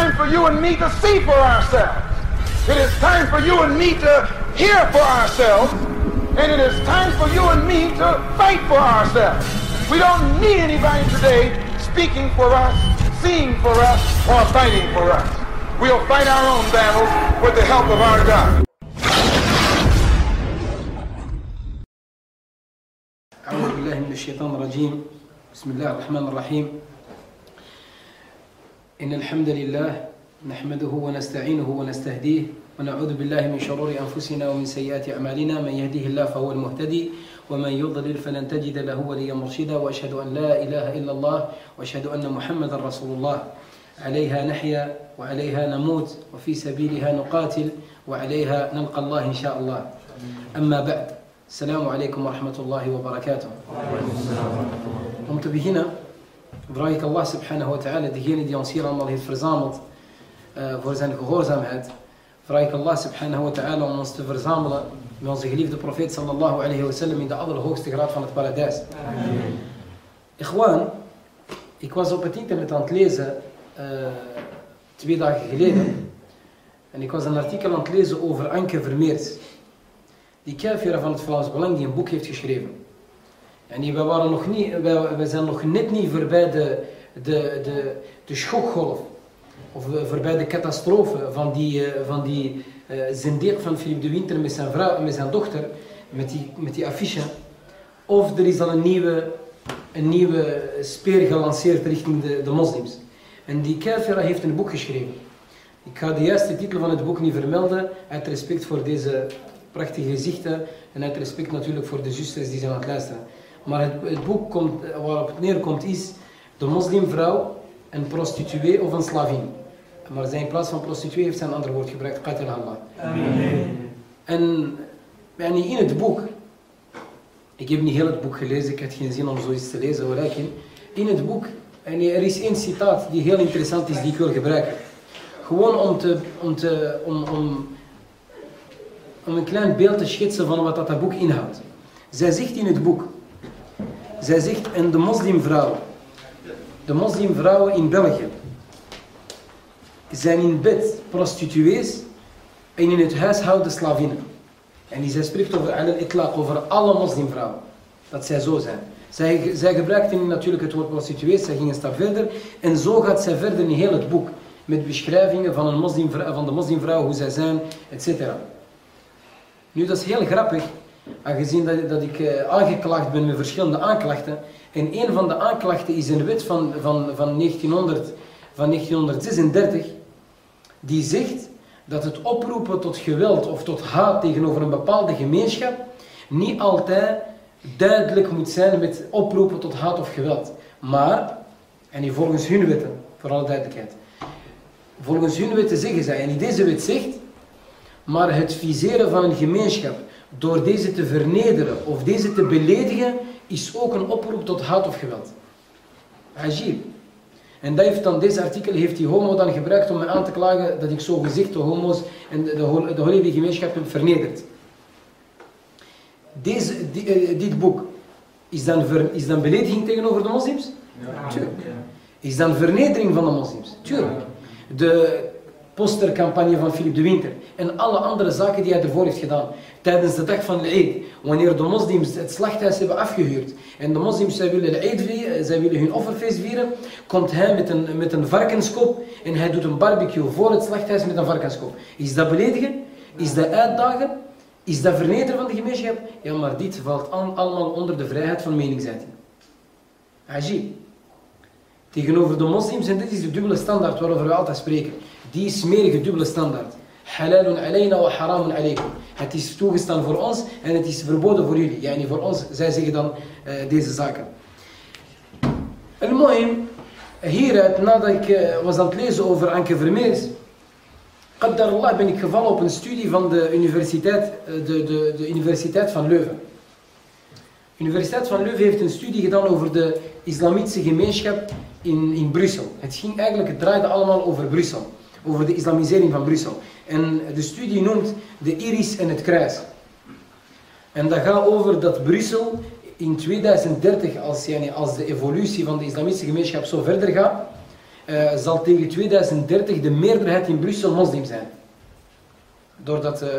time for you and me to see for ourselves. It is time for you and me to hear for ourselves. And it is time for you and me to fight for ourselves. We don't need anybody today speaking for us, seeing for us, or fighting for us. We'll fight our own battles with the help of our God. أعوذ بالله من الشيطان الرجيم بسم الله الرحمن الرحيم إن الحمد لله نحمده ونستعينه ونستهديه ونعوذ بالله من شرور أنفسنا ومن سيئات أعمالنا. من يهديه الله فهو المهتدي ومن يضلل فلن تجد له وليا مرشدا. وأشهد أن لا إله إلا الله وأشهد أن محمدا رسول الله. عليها نحيا وعليها نموت وفي سبيلها نقاتل وعليها نلقى الله إن شاء الله. أما بعد السلام عليكم ورحمة الله وبركاته. Om te vraag ik Allah subhanahu wa ta'ala, degene die ons hier allemaal heeft verzameld uh, voor zijn gehoorzaamheid, vraag ik Allah subhanahu wa ta'ala om ons te verzamelen met onze geliefde profeet sallallahu alayhi wa sallam in de allerhoogste graad van het paradijs. Ikhwan, ik was op het internet aan het lezen uh, twee dagen geleden en ik was een artikel aan het lezen over Anke Vermeers. Die kafira van het Vlaams Belang die een boek heeft geschreven. En we, waren nog niet, we, zijn nog net niet voorbij de, de, de, de schokgolf. Of voorbij de catastrofe van die, van die uh, zendeer van Philippe de Winter met zijn vrouw met zijn dochter. Met die, met die affiche. Of er is al een nieuwe, een nieuwe speer gelanceerd richting de, de moslims. En die kafira heeft een boek geschreven. Ik ga de juiste titel van het boek niet vermelden, uit respect voor deze prachtige gezichten en uit respect natuurlijk voor de zusters die zijn aan het luisteren. Maar het, het boek komt, waarop het neerkomt is de moslimvrouw, een prostituee of een slavin. Maar zij in plaats van prostituee heeft zij een ander woord gebruikt, qatil Allah. Amen. En in het boek, ik heb niet heel het boek gelezen, ik had geen zin om zoiets te lezen, maar in het boek, er is één citaat die heel interessant is, die ik wil gebruiken. Gewoon om, te, om, te, om, om, om een klein beeld te schetsen van wat dat boek inhoudt. Zij zegt in het boek, zij zegt, en de moslimvrouwen, de moslimvrouwen in België, zijn in bed prostituees en in het huishouden slavinnen. En die zij spreekt over al itlaq over alle moslimvrouwen. Dat zij zo zijn. Zij, zij gebruikten natuurlijk het woord prostituees, zij gingen een stap verder. En zo gaat zij verder in heel het boek. Met beschrijvingen van, een moslimvrouw, van de moslimvrouw, hoe zij zijn, etc. Nu, dat is heel grappig. Aangezien dat, ik uh, aangeklaagd ben met verschillende aanklachten. En een van de aanklachten is een wet van, van, van, 1900, van 1936. Die zegt dat het oproepen tot geweld of tot haat tegenover een bepaalde gemeenschap niet altijd duidelijk moet zijn met oproepen tot haat of geweld. Maar, en die volgens hun wetten, voor alle duidelijkheid. Volgens hun wetten zeggen zij, en deze wet zegt, maar het viseren van een gemeenschap door deze te vernederen of deze te beledigen, is ook een oproep tot haat of geweld. Ajib. En dat heeft dan, deze artikel heeft die homo dan gebruikt om me aan te klagen dat ik zo gezegd de homo's en de, de, de heilige gemeenschap heb vernederd. Deze, die, dit boek, is dan, ver, is dan belediging tegenover de moslims? Ja. Tuurlijk. Is dan vernedering van de moslims? Tuurlijk. De postercampagne van Philippe de Winter en alle andere zaken die hij ervoor heeft gedaan. Tijdens de dag van de Eid, wanneer de moslims het slachthuis hebben afgehuurd en de moslims zij willen de Eid vieren, zij willen hun offerfeest vieren, komt hij met een, met een varkenskop en hij doet een barbecue voor het slachthuis met een varkenskop. Is dat beledigen? Is dat uitdagen? Is dat vernederen van de gemeenschap? Ja, maar dit valt allemaal onder de vrijheid van meningsuiting. Ajib. Tegenover de moslims, en dit is de dubbele standaard waarover we altijd spreken. Die smerige dubbele standaard. Halalun alayna wa haramun alaykum. Het is toegestaan voor ons en het is verboden voor jullie. Yani voor ons, zij zeggen dan uh, deze zaken. Al-Muhim, hieruit, nadat ik uh, was aan het lezen over Anke Vermeers, Allah ben ik gevallen op een studie van de Universiteit, de, de, de Universiteit van Leuven. De Universiteit van Leuven heeft een studie gedaan over de islamitische gemeenschap in, in Brussel. Het ging eigenlijk, het draaide allemaal over Brussel. Over de islamisering van Brussel. En de studie noemt de iris en het kruis. En dat gaat over dat Brussel in 2030, als, als de evolutie van de islamitische gemeenschap zo verder gaat, eh, zal tegen 2030 de meerderheid in Brussel moslim zijn. Doordat uh,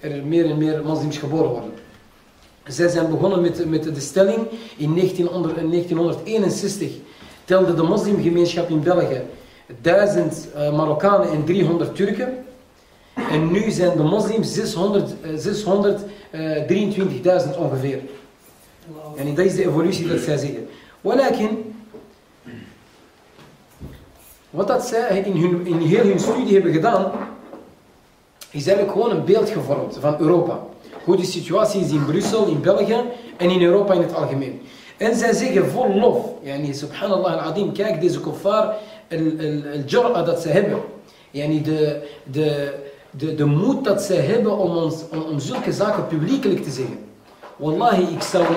er meer en meer moslims geboren worden. Zij zijn begonnen met, met de stelling in, 1900, in 1961 telde de moslimgemeenschap in België 1000 uh, Marokkanen en 300 Turken. En nu zijn de moslims 623.000 ongeveer. En dat is de evolutie dat zij zeggen. Walakin, wat dat zij in, hun, in heel hun studie hebben gedaan, is eigenlijk gewoon een beeld gevormd van Europa. Hoe de situatie is in Brussel, in België en in Europa in het algemeen. En zij zeggen vol lof, yani, subhanallah al-adim, kijk deze kuffar, al-jar'a dat ze hebben. Yani de, de, de, de moed dat zij hebben om, ons, om, zulke zaken publiekelijk te zeggen. Wallahi,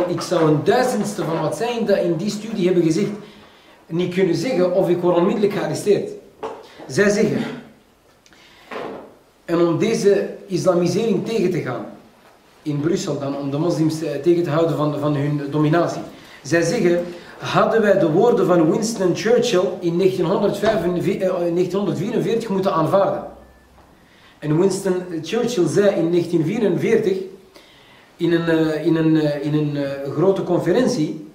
ik zou, een duizendste van wat zij in die studie hebben gezegd niet kunnen zeggen of ik word onmiddellijk gearresteerd. Zij zeggen, en om deze islamisering tegen te gaan, in Brussel dan, om de moslims tegen te houden van, van hun dominatie. Zij zeggen, hadden wij de woorden van Winston Churchill in 1944 eh, moeten aanvaarden. En Winston Churchill zei in 1944 in een, eh, in een, eh, in een grote conferentie,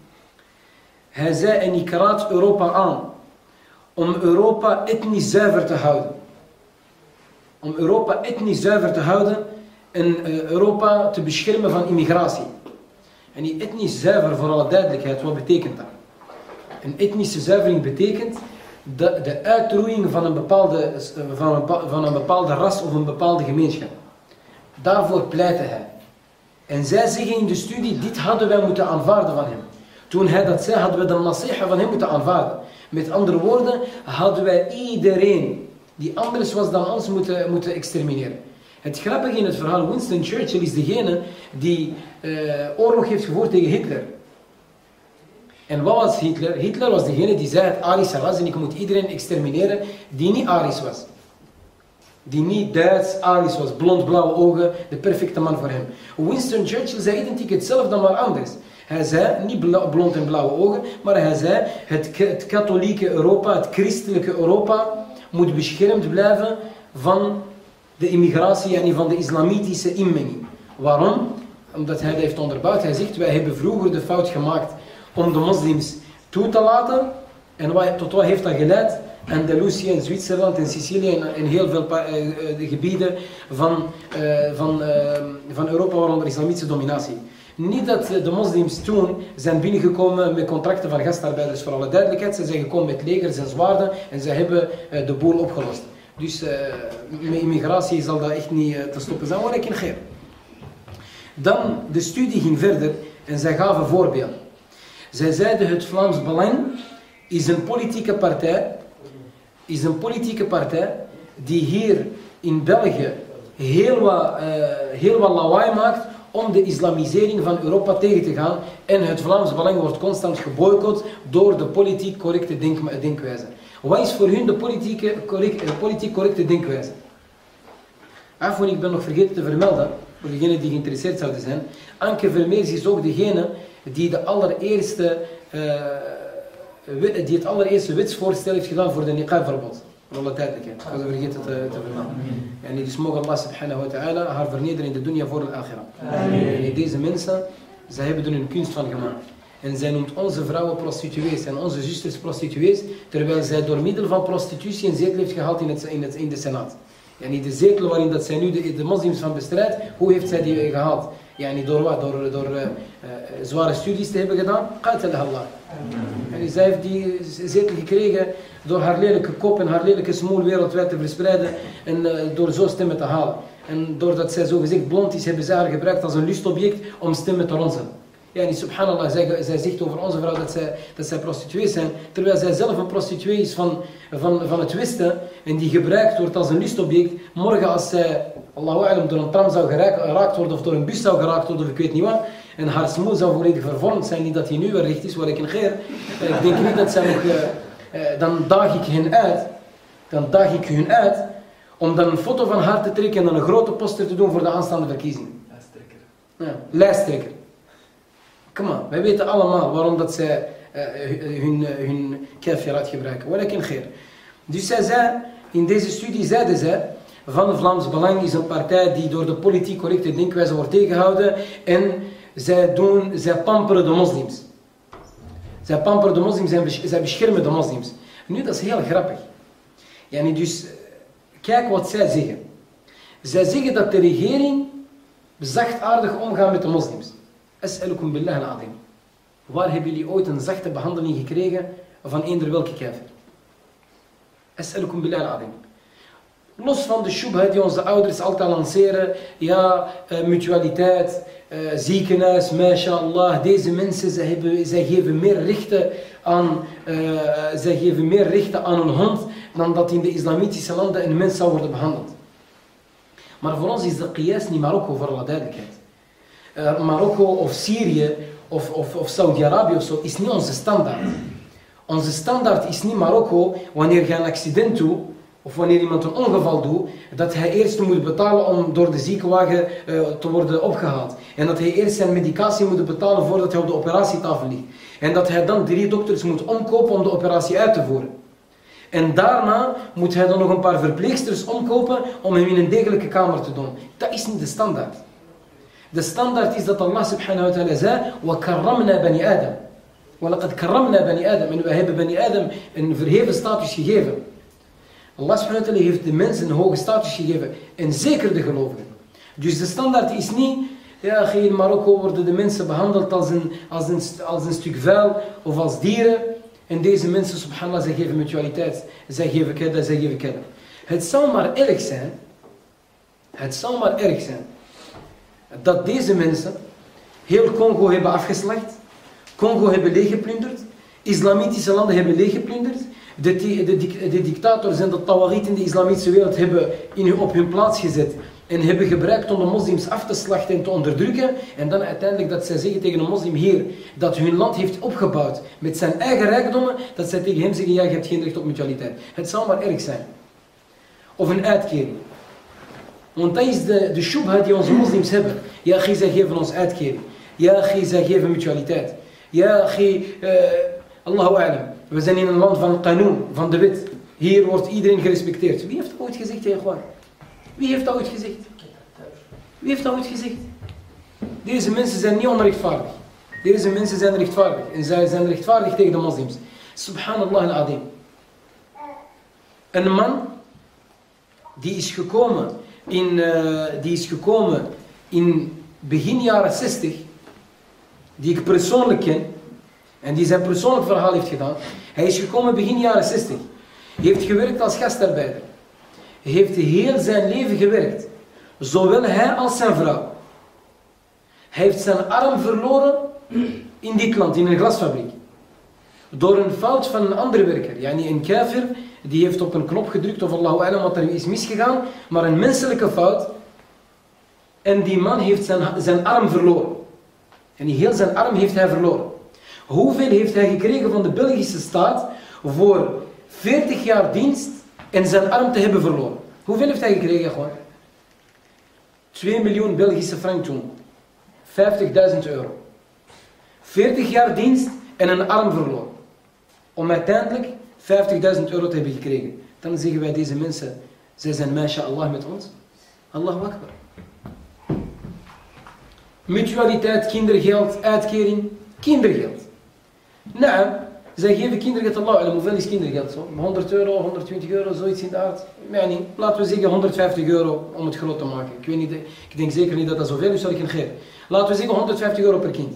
hij zei en ik raad Europa aan om Europa etnisch zuiver te houden. Om Europa etnisch zuiver te houden en Europa te beschermen van immigratie. En die etnisch zuiver, voor alle duidelijkheid, wat betekent dat? Een etnische zuivering betekent de, de uitroeiing van een, bepaalde, van, een, van een bepaalde ras of een bepaalde gemeenschap. Daarvoor pleitte hij. En zij zeggen in de studie, dit hadden wij moeten aanvaarden van hem. Toen hij dat zei, hadden we de nasiha van hem moeten aanvaarden. Met andere woorden, hadden wij iedereen die anders was dan ons moeten, moeten extermineren. Het grappige in het verhaal, Winston Churchill is degene die uh, oorlog heeft gevoerd tegen Hitler. En wat was Hitler? Hitler was degene die zei het Arische ras en ik moet iedereen extermineren die niet Arisch was. Die niet Duits, Arisch was, blond, blauwe ogen, de perfecte man voor hem. Winston Churchill zei identiek hetzelfde, maar anders. Hij zei, niet blond en blauwe ogen, maar hij zei, het, het katholieke Europa, het christelijke Europa, moet beschermd blijven van de immigratie en van de islamitische inmenging. Waarom? Omdat hij dat heeft onderbouwd. Hij zegt, wij hebben vroeger de fout gemaakt om de moslims toe te laten. En wat, tot wat heeft dat geleid? Andalusië en Zwitserland en Sicilië en, heel veel uh, de gebieden van, uh, van, uh, van Europa waaronder islamitische dominatie. Niet dat de moslims toen zijn binnengekomen met contracten van gastarbeiders voor alle duidelijkheid. Ze zijn gekomen met legers en zwaarden en ze hebben de boel opgelost. Dus met immigratie zal dat echt niet te stoppen zijn, maar ik in geer. Dan, de studie ging verder en zij gaven voorbeelden. Zij zeiden het Vlaams Belang is een politieke partij, is een politieke partij die hier in België heel wat, uh, heel wat lawaai maakt om de islamisering van Europa tegen te gaan. En het Vlaams Belang wordt constant geboycott door de politiek correcte denk denkwijze. Wat is voor hun de politieke, eh, politiek correcte denkwijze? Afon, ik ben nog vergeten te vermelden, voor degenen die geïnteresseerd zouden zijn. Anke Vermeers is ook degene die, de allereerste, uh, die het allereerste wetsvoorstel heeft gedaan voor de niqab-verbod. Voor alle tijdelijkheid. Ik had het vergeten te, te vermelden. En dus mogen Allah subhanahu wa ta'ala haar vernederen in de dunya voor de akhira. En deze mensen, zij hebben er een kunst van gemaakt. En zij noemt onze vrouwen prostituees en onze zusters prostituees, terwijl zij door middel van prostitutie een zetel heeft gehaald in, het, in, het, in de Senaat. En de zetel waarin dat zij nu de, de moslims van bestrijdt, hoe heeft zij die gehaald? Yani door studies te hebben gedaan. Qatal Allah. En zij heeft gekregen door haar lelijke kop en haar lelijke smoel wereldwijd te verspreiden en door zo stemmen te halen. En doordat zij zo gezegd blond is, hebben zij haar gebruikt als een lustobject om stemmen te ronzen. Subhanallah, zij, zegt over onze vrouw dat zij, dat zij prostituees zijn, terwijl zij zelf een prostituee is van, van, van het Westen en die gebruikt wordt als een lustobject. Morgen als zij, Allahu alam, door een tram zou geraakt worden of door een bus zou geraakt worden of ik weet niet wat, en haar smoel zou volledig vervormd zijn, niet dat hij nu weer recht is, waar ik een geer. Ik denk niet dat zij nog, uh, uh, dan daag ik hen uit, dan daag ik hun uit, om dan een foto van haar te trekken en dan een grote poster te doen voor de aanstaande verkiezingen. Lijsttrekker. Ja, lijsttrekker. Kom maar, wij weten allemaal waarom dat zij uh, hun, hun kafirat gebruiken. Walakin geer. Dus zij zei, in deze studie zeiden zij, van Vlaams Belang is een partij die door de politiek correcte denkwijze wordt tegengehouden en zij, doen, zij pamperen de moslims. Zij pamperen de moslims en zij beschermen de moslims. Nu, dat is heel grappig. Ja, dus, kijk wat zij zeggen. Zij zeggen dat de regering zachtaardig omgaat met de moslims. As'alukum billah al-adim. Waar hebben jullie ooit een zachte behandeling gekregen van eender welke kafir? As'alukum billah al-adim. Los van de shubha die onze ouders altijd lanceren. Ja, uh, mutualiteit, uh, ziekenhuis, mashallah. Deze mensen, zij geven meer rechten aan, uh, zij geven meer rechten aan een hond dan dat in de islamitische landen een mens zou worden behandeld. Maar voor ons is de qiyas niet Marokko, voor alle duidelijkheid. Marokko of Syrië of, of, of Saudi-Arabië of zo is niet onze standaard. Onze standaard is niet Marokko wanneer je een accident doet of wanneer iemand een ongeval doet, dat hij eerst moet betalen om door de ziekenwagen uh, te worden opgehaald. En dat hij eerst zijn medicatie moet betalen voordat hij op de operatietafel ligt. En dat hij dan drie dokters moet omkopen om de operatie uit te voeren. En daarna moet hij dan nog een paar verpleegsters omkopen om hem in een degelijke kamer te doen. Dat is niet de standaard. De standaard is dat Allah subhanahu wa ta'ala zei, وَكَرَّمْنَا bani Adam. وَلَقَدْ كَرَّمْنَا bani Adam. En we hebben bani Adam een verheven status gegeven. Allah subhanahu heeft de mensen een hoge status gegeven. En zeker de gelovigen. Dus de standaard is niet, ja, in Marokko worden de mensen behandeld als een, als een, als een stuk vuil of als dieren. En deze mensen, subhanallah, zij geven mutualiteit. Zij geven kedda, zij geven kedda. Het zou maar erg zijn, het zou maar erg zijn, dat deze mensen heel Congo hebben afgeslacht, Congo hebben leeggeplunderd, islamitische landen hebben leeggeplunderd, de, de, de, dictators en de tawarit in de islamitische wereld hebben in, op hun plaats gezet en hebben gebruikt om de moslims af te slachten en te onderdrukken. En dan uiteindelijk dat zij zeggen tegen een moslim hier dat hun land heeft opgebouwd met zijn eigen rijkdommen, dat zij tegen hem zeggen, ja, je hebt geen recht op mutualiteit. Het zal maar erg zijn. Of een uitkering. Want dat is de, de shubha die onze moslims hebben. Ja, zij geven ons uitkering. Ja, zij geven mutualiteit. Ja, uh, Allahu a'lam. We zijn in een land van qanoon, van de wet. Hier wordt iedereen gerespecteerd. Wie heeft dat ooit gezegd, Heer Wie heeft dat ooit gezegd? Wie heeft dat ooit gezegd? Deze mensen zijn niet onrechtvaardig. Deze mensen zijn rechtvaardig. En zij zijn rechtvaardig tegen de moslims. Subhanallah al-Adim. Een man die is gekomen in, uh, die is gekomen in begin jaren 60, die ik persoonlijk ken, en die zijn persoonlijk verhaal heeft gedaan. Hij is gekomen begin jaren 60. Hij heeft gewerkt als gastarbeider. Heeft heel zijn leven gewerkt. Zowel hij als zijn vrouw. Hij heeft zijn arm verloren in dit land, in een glasfabriek. Door een fout van een andere werker. Yani een kafir, die heeft op een knop gedrukt of Allahu alam wat er is misgegaan. Maar een menselijke fout. En die man heeft zijn, zijn arm verloren. En heel zijn arm heeft hij verloren. Hoeveel heeft hij gekregen van de Belgische staat voor 40 jaar dienst en zijn arm te hebben verloren? Hoeveel heeft hij gekregen gewoon? 2 miljoen Belgische frank toen. 50.000 euro. 40 jaar dienst en een arm verloren. Om uiteindelijk 50.000 euro te hebben gekregen. Dan zeggen wij deze mensen, zij zijn Allah met ons. Allahu Akbar. Mutualiteit, kindergeld, uitkering, kindergeld. Nou, zij geven kindergeld Allah. En hoeveel is kindergeld? Zo? 100 euro, 120 euro, zoiets in de aard. Laten we zeggen 150 euro om het groot te maken. Ik, weet niet, ik denk zeker niet dat dat zoveel is, zal ik een geven. Laten we zeggen 150 euro per kind.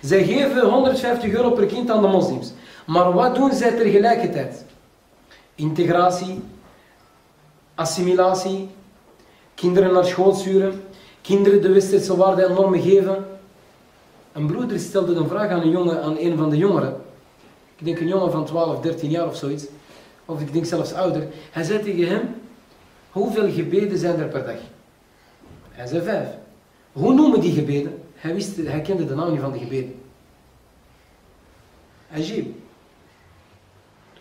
Zij geven 150 euro per kind aan de moslims. Maar wat doen zij tegelijkertijd? Integratie, assimilatie, kinderen naar school sturen, kinderen de westerse waarden en normen geven, een broeder stelde een vraag aan een, jongen, aan een van de jongeren. Ik denk een jongen van 12, 13 jaar of zoiets. Of ik denk zelfs ouder. Hij zei tegen hem, hoeveel gebeden zijn er per dag? Hij zei vijf. Hoe noemen die gebeden? Hij, wist, hij kende de naam niet van de gebeden. Ajib.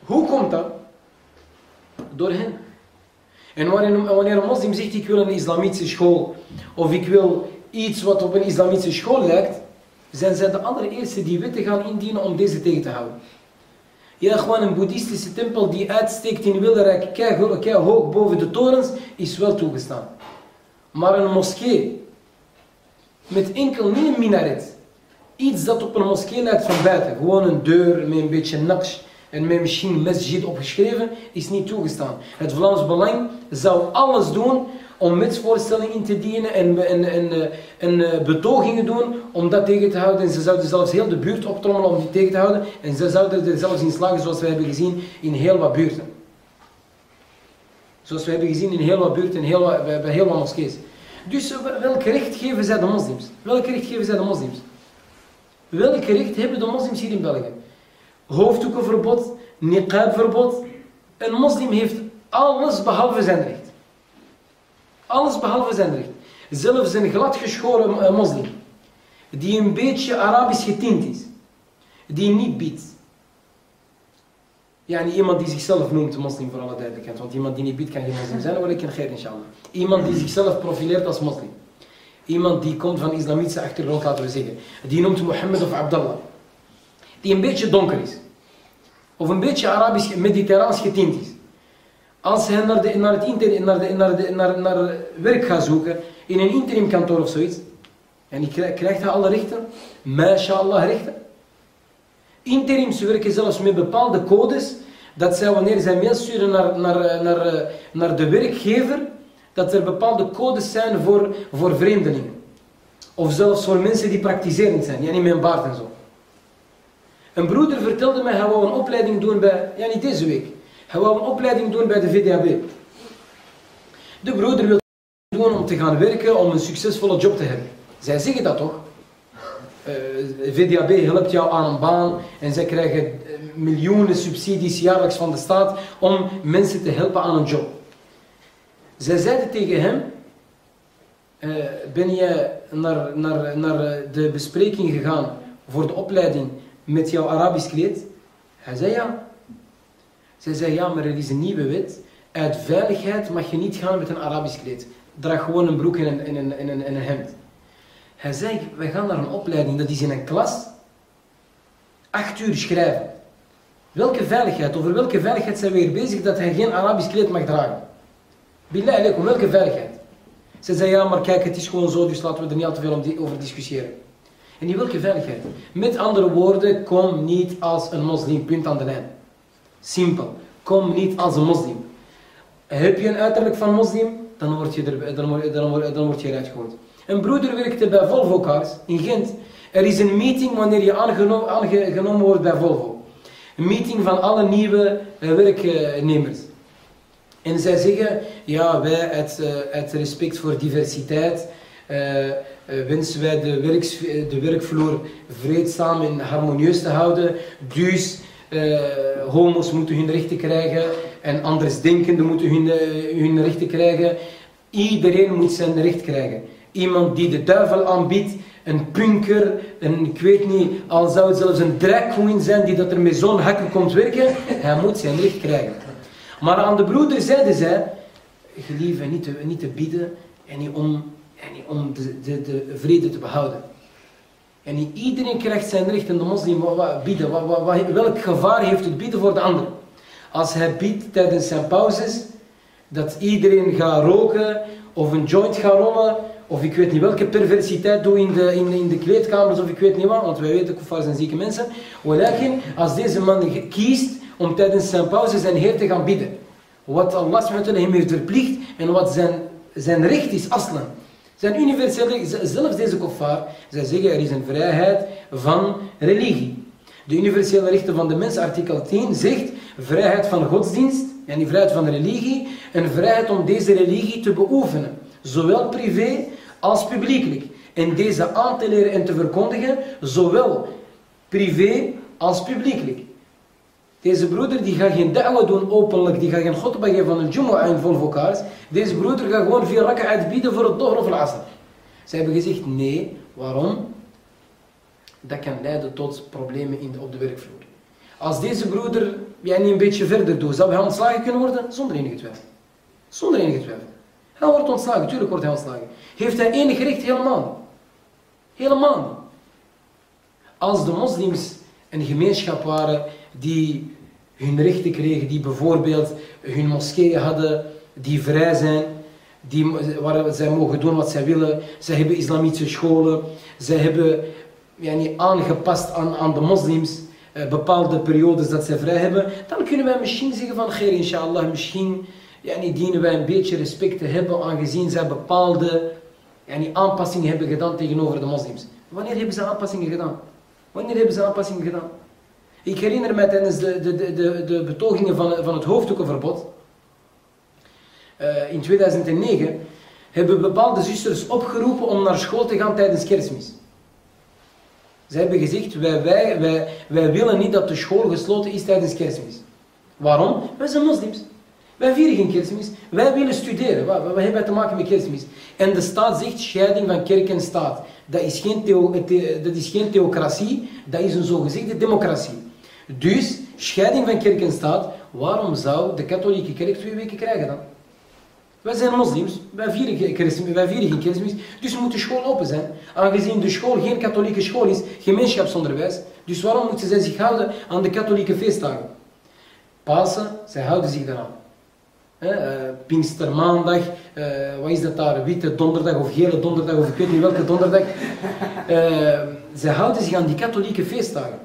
Hoe komt dat? Door hen. En wanneer een moslim zegt, ik wil een islamitische school, of ik wil iets wat op een islamitische school lijkt, zijn zij de allereerste die wetten gaan indienen om deze tegen te houden. Ja, gewoon een boeddhistische tempel die uitsteekt in Wilderijk, kei hoog boven de torens, is wel toegestaan. Maar een moskee, met enkel niet een minaret, iets dat op een moskee lijkt van buiten, gewoon een deur met een beetje naks en met misschien masjid opgeschreven, is niet toegestaan. Het Vlaams Belang zou alles doen om wetsvoorstellingen in te dienen en, en, en, eh, eh, betogingen doen om dat tegen te houden. En ze zouden zelfs heel de buurt optrommelen om die tegen te houden. En ze zouden er zelfs in slagen, zoals we hebben gezien, in heel wat buurten. Zoals we hebben gezien in heel wat buurten, heel wat, bij, heel wat moskees. Dus welk recht geven zij de moslims? Welk recht geven zij de moslims? Welk recht hebben de moslims hier in België? Hoofddoekenverbod, niqabverbod. Een moslim heeft alles behalve zijn recht. Alles behalve zijn recht. Zelfs een gladgeschoren eh, moslim, die een beetje Arabisch getint is, die niet biedt. Ja, niet iemand die zichzelf noemt moslim voor alle duidelijkheid, want iemand die niet biedt kan geen moslim zijn, maar ik een geer inshallah. Iemand die zichzelf profileert als moslim. Iemand die komt van islamitische achtergrond, laten we zeggen. Die noemt Mohammed of Abdallah. Die een beetje donker is. Of een beetje Arabisch, mediterraans getint is. Als hij naar, de, naar, het interim, naar, de, naar, de, naar, werk gaat zoeken, in een interimkantoor of zoiets, en die krijgt hij alle rechten, mashallah rechten. Interims werken zelfs met bepaalde codes, dat zij wanneer zij mail sturen naar, naar, naar, naar de werkgever, dat er bepaalde codes zijn voor, voor vreemdelingen. Of zelfs voor mensen die praktiserend zijn, ja niet met een baard en zo. Een broeder vertelde mij, hij wou een opleiding doen bij, ja niet deze week, hij wou een opleiding doen bij de VDAB. De broeder wil doen om te gaan werken, om een succesvolle job te hebben. Zij zeggen dat toch? Eh, VDAB helpt jou aan een baan en zij krijgen eh, miljoenen subsidies jaarlijks van de staat om mensen te helpen aan een job. Zij zeiden tegen hem, uh, ben je naar, naar, naar de bespreking gegaan voor de opleiding met jouw Arabisch kleed? Hij zei ja. Zij zei, ja, maar er is een nieuwe wet. Uit veiligheid mag je niet gaan met een Arabisch kleed. Draag gewoon een broek en een, en een, en een, en een hemd. Hij zei, wij gaan naar een opleiding, dat is in een klas. Acht uur schrijven. Welke veiligheid, over welke veiligheid zijn we hier bezig dat hij geen Arabisch kleed mag dragen? Billah alaikum, welke veiligheid? Zij zei, ja, maar kijk, het is gewoon zo, dus laten we er niet al te veel over discussiëren. En die welke veiligheid? Met andere woorden, kom niet als een moslim, punt aan de lijn. Simpel. Kom niet als een moslim. Heb je een uiterlijk van moslim, dan word je, er, eruit. Een broeder werkte bij Volvo Cars in Gent. Er is een meeting wanneer je aangenomen, wordt bij Volvo. Een meeting van alle nieuwe uh, werknemers. En zij zeggen, ja, wij uit, uit respect voor diversiteit uh, wensen wij de, werks, de werkvloer vreedzaam en harmonieus te houden. Dus homo's moeten hun rechten krijgen en andersdenkenden moeten hun, uh, hun rechten krijgen. Iedereen moet zijn recht krijgen. Iemand die de duivel aanbiedt, een punker, en ik weet niet, al zou het zelfs een drag queen zijn die dat er met zo'n hakken komt werken, hij moet zijn recht krijgen. Maar aan de broeder zeiden zij, gelieve niet te, niet te bieden en niet om, en niet om de, de, de vrede te behouden. En iedereen krijgt zijn recht en de moslim bieden. Wat, wat, welk gevaar heeft het bieden voor de ander? Als hij biedt tijdens zijn pauzes dat iedereen gaat roken of een joint gaat rollen of ik weet niet welke perversiteit doe in de, in, in de kleedkamers of ik weet niet wat, want wij weten kuffar zijn zieke mensen. Als deze man kiest om tijdens zijn pauze zijn Heer te gaan bidden, wat Allah hem heeft verplicht en wat zijn, zijn recht is, aslan. Zijn universele, zelfs deze kofar, zij zeggen er is een vrijheid van religie. De universele rechten van de mens, artikel 10, zegt vrijheid van godsdienst en die vrijheid van religie en vrijheid om deze religie te beoefenen. Zowel privé als publiekelijk. En deze aan te leren en te verkondigen, zowel privé als publiekelijk. Deze broeder die gaat geen da'wa doen openlijk, die gaat geen khutbah geven van een Jumu'ah in Volvo Cars. Deze broeder gaat gewoon vier rak'at bieden voor het dohr of het asr. Ze hebben gezegd nee, waarom? Dat kan leiden tot problemen in de, op de werkvloer. Als deze broeder jij niet een beetje verder doet, zou hij ontslagen kunnen worden? Zonder enige twijfel. Zonder enige twijfel. Hij wordt ontslagen, tuurlijk wordt hij ontslagen. Heeft hij enig recht? Helemaal Helemaal Als de moslims een gemeenschap waren die hun rechten kregen, die bijvoorbeeld hun moskeeën hadden, die vrij zijn, die, waar zij mogen doen wat zij willen. Zij hebben islamitische scholen, zij hebben yani, aangepast aan, aan de moslims uh, bepaalde periodes dat zij vrij hebben. Dan kunnen wij misschien zeggen van, geer inshallah, misschien yani, dienen wij een beetje respect te hebben aangezien zij bepaalde yani, aanpassingen hebben gedaan tegenover de moslims. Wanneer hebben ze aanpassingen gedaan? Wanneer hebben ze aanpassingen gedaan? Ik herinner me tijdens de, de, de, de, betogingen van, van het hoofddoekenverbod, uh, in 2009, hebben bepaalde zusters opgeroepen om naar school te gaan tijdens kerstmis. Ze hebben gezegd, wij, wij, wij, wij willen niet dat de school gesloten is tijdens kerstmis. Waarom? Wij zijn moslims. Wij vieren geen kerstmis. Wij willen studeren. Wat, hebben wij te maken met kerstmis? En de staat zegt scheiding van kerk en staat. Dat is geen, dat is geen theocratie, dat is een zogezegde democratie. Dus, scheiding van kerk en staat, waarom zou de katholieke kerk twee weken krijgen dan? Wij zijn moslims, wij vieren, wij vieren geen kerstmis, dus moet de school open zijn. Aangezien de school geen katholieke school is, gemeenschapsonderwijs, dus waarom moeten zij zich houden aan de katholieke feestdagen? Pasen, zij houden zich daaraan. Uh, Pinkstermaandag, uh, wat is dat daar, witte donderdag of gele donderdag of ik weet niet welke donderdag. Uh, zij houden zich aan die katholieke feestdagen.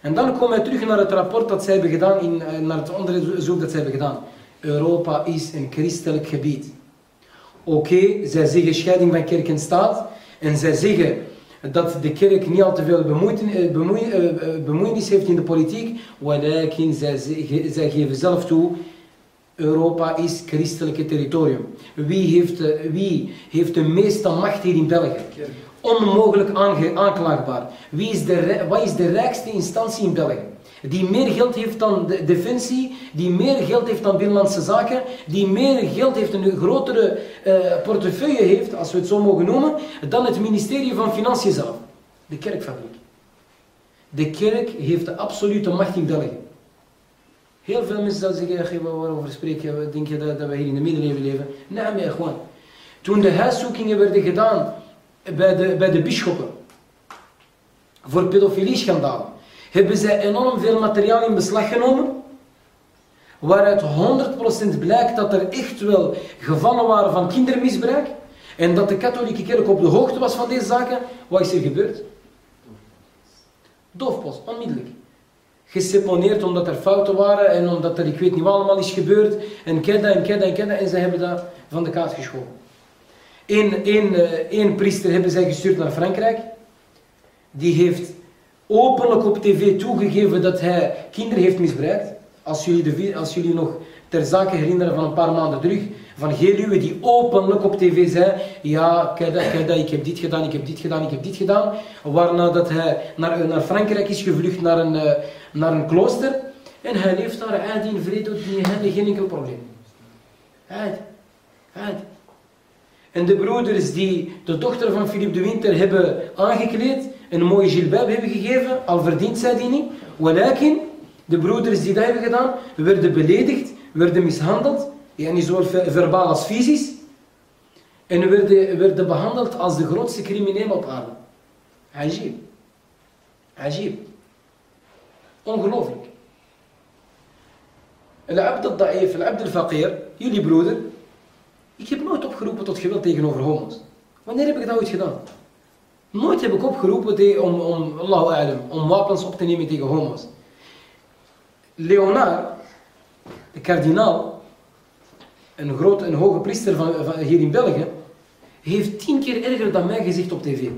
En dan komen wij terug naar het rapport dat zij hebben gedaan, in, naar het onderzoek dat zij hebben gedaan. Europa is een christelijk gebied. Oké, zij zeggen scheiding van kerk en staat. En zij zeggen dat de kerk niet al te veel bemoeienis heeft in de politiek. Walakin, zij, zij geven zelf toe Europa is christelijke territorium. Wie heeft, wie heeft de meeste macht hier in België? Onmogelijk aanklaagbaar. Wie is de, wat is de rijkste instantie in België? Die meer geld heeft dan de defensie, die meer geld heeft dan binnenlandse zaken, die meer geld heeft en een grotere uh, portefeuille heeft, als we het zo mogen noemen, dan het ministerie van Financiën zelf. De kerkfabriek. De kerk heeft de absolute macht in België. Heel veel mensen zouden zeggen, waarover spreken, denk je dat, dat we hier in de middeleeuwen leven? Nee, maar gewoon. Toen de huiszoekingen werden gedaan bij de, bij de bisschoppen, voor pedofilie-schandalen, hebben zij enorm veel materiaal in beslag genomen, waaruit 100% blijkt dat er echt wel gevallen waren van kindermisbruik, en dat de katholieke kerk op de hoogte was van deze zaken, wat is er gebeurd? Doofpost, onmiddellijk geseponeerd omdat er fouten waren en omdat er ik weet niet wat allemaal is gebeurd. En kedda en kedda en kedda. En ze hebben dat van de kaart geschoven. Eén, uh, één priester hebben zij gestuurd naar Frankrijk. Die heeft openlijk op tv toegegeven dat hij kinderen heeft misbruikt. Als jullie, de, als jullie nog ter zake herinneren van een paar maanden terug van Geluwe die openlijk op tv zei, ja, kijk dat, dat, ik heb dit gedaan, ik heb dit gedaan, ik heb dit gedaan. Waarna dat hij naar, naar Frankrijk is gevlucht, naar een, uh, naar een klooster. En hij leeft daar, hij in vrede, die geen enkel probleem. Hij, hij. En de broeders die de dochter van Philippe de Winter hebben aangekleed, een mooie gilbab hebben gegeven, al verdient zij die niet. Walakin, de broeders die dat hebben gedaan, werden beledigd, werden mishandeld, niet zowel verbaal als fysisch. En werden, werden behandeld als de grootste crimineel op aarde. Ajib. Ajib. Ongelooflijk. Al-Abd al-Da'if, Al-Abd al-Faqir, jullie broeder. Ik heb nooit opgeroepen tot geweld tegenover homo's. Wanneer heb ik dat ooit gedaan? Nooit heb ik opgeroepen om, om, Allahu om wapens op te nemen tegen homo's. Leonard, de kardinaal, een grote, een hoge priester van, van, hier in België, heeft tien keer erger dan mij gezegd op tv.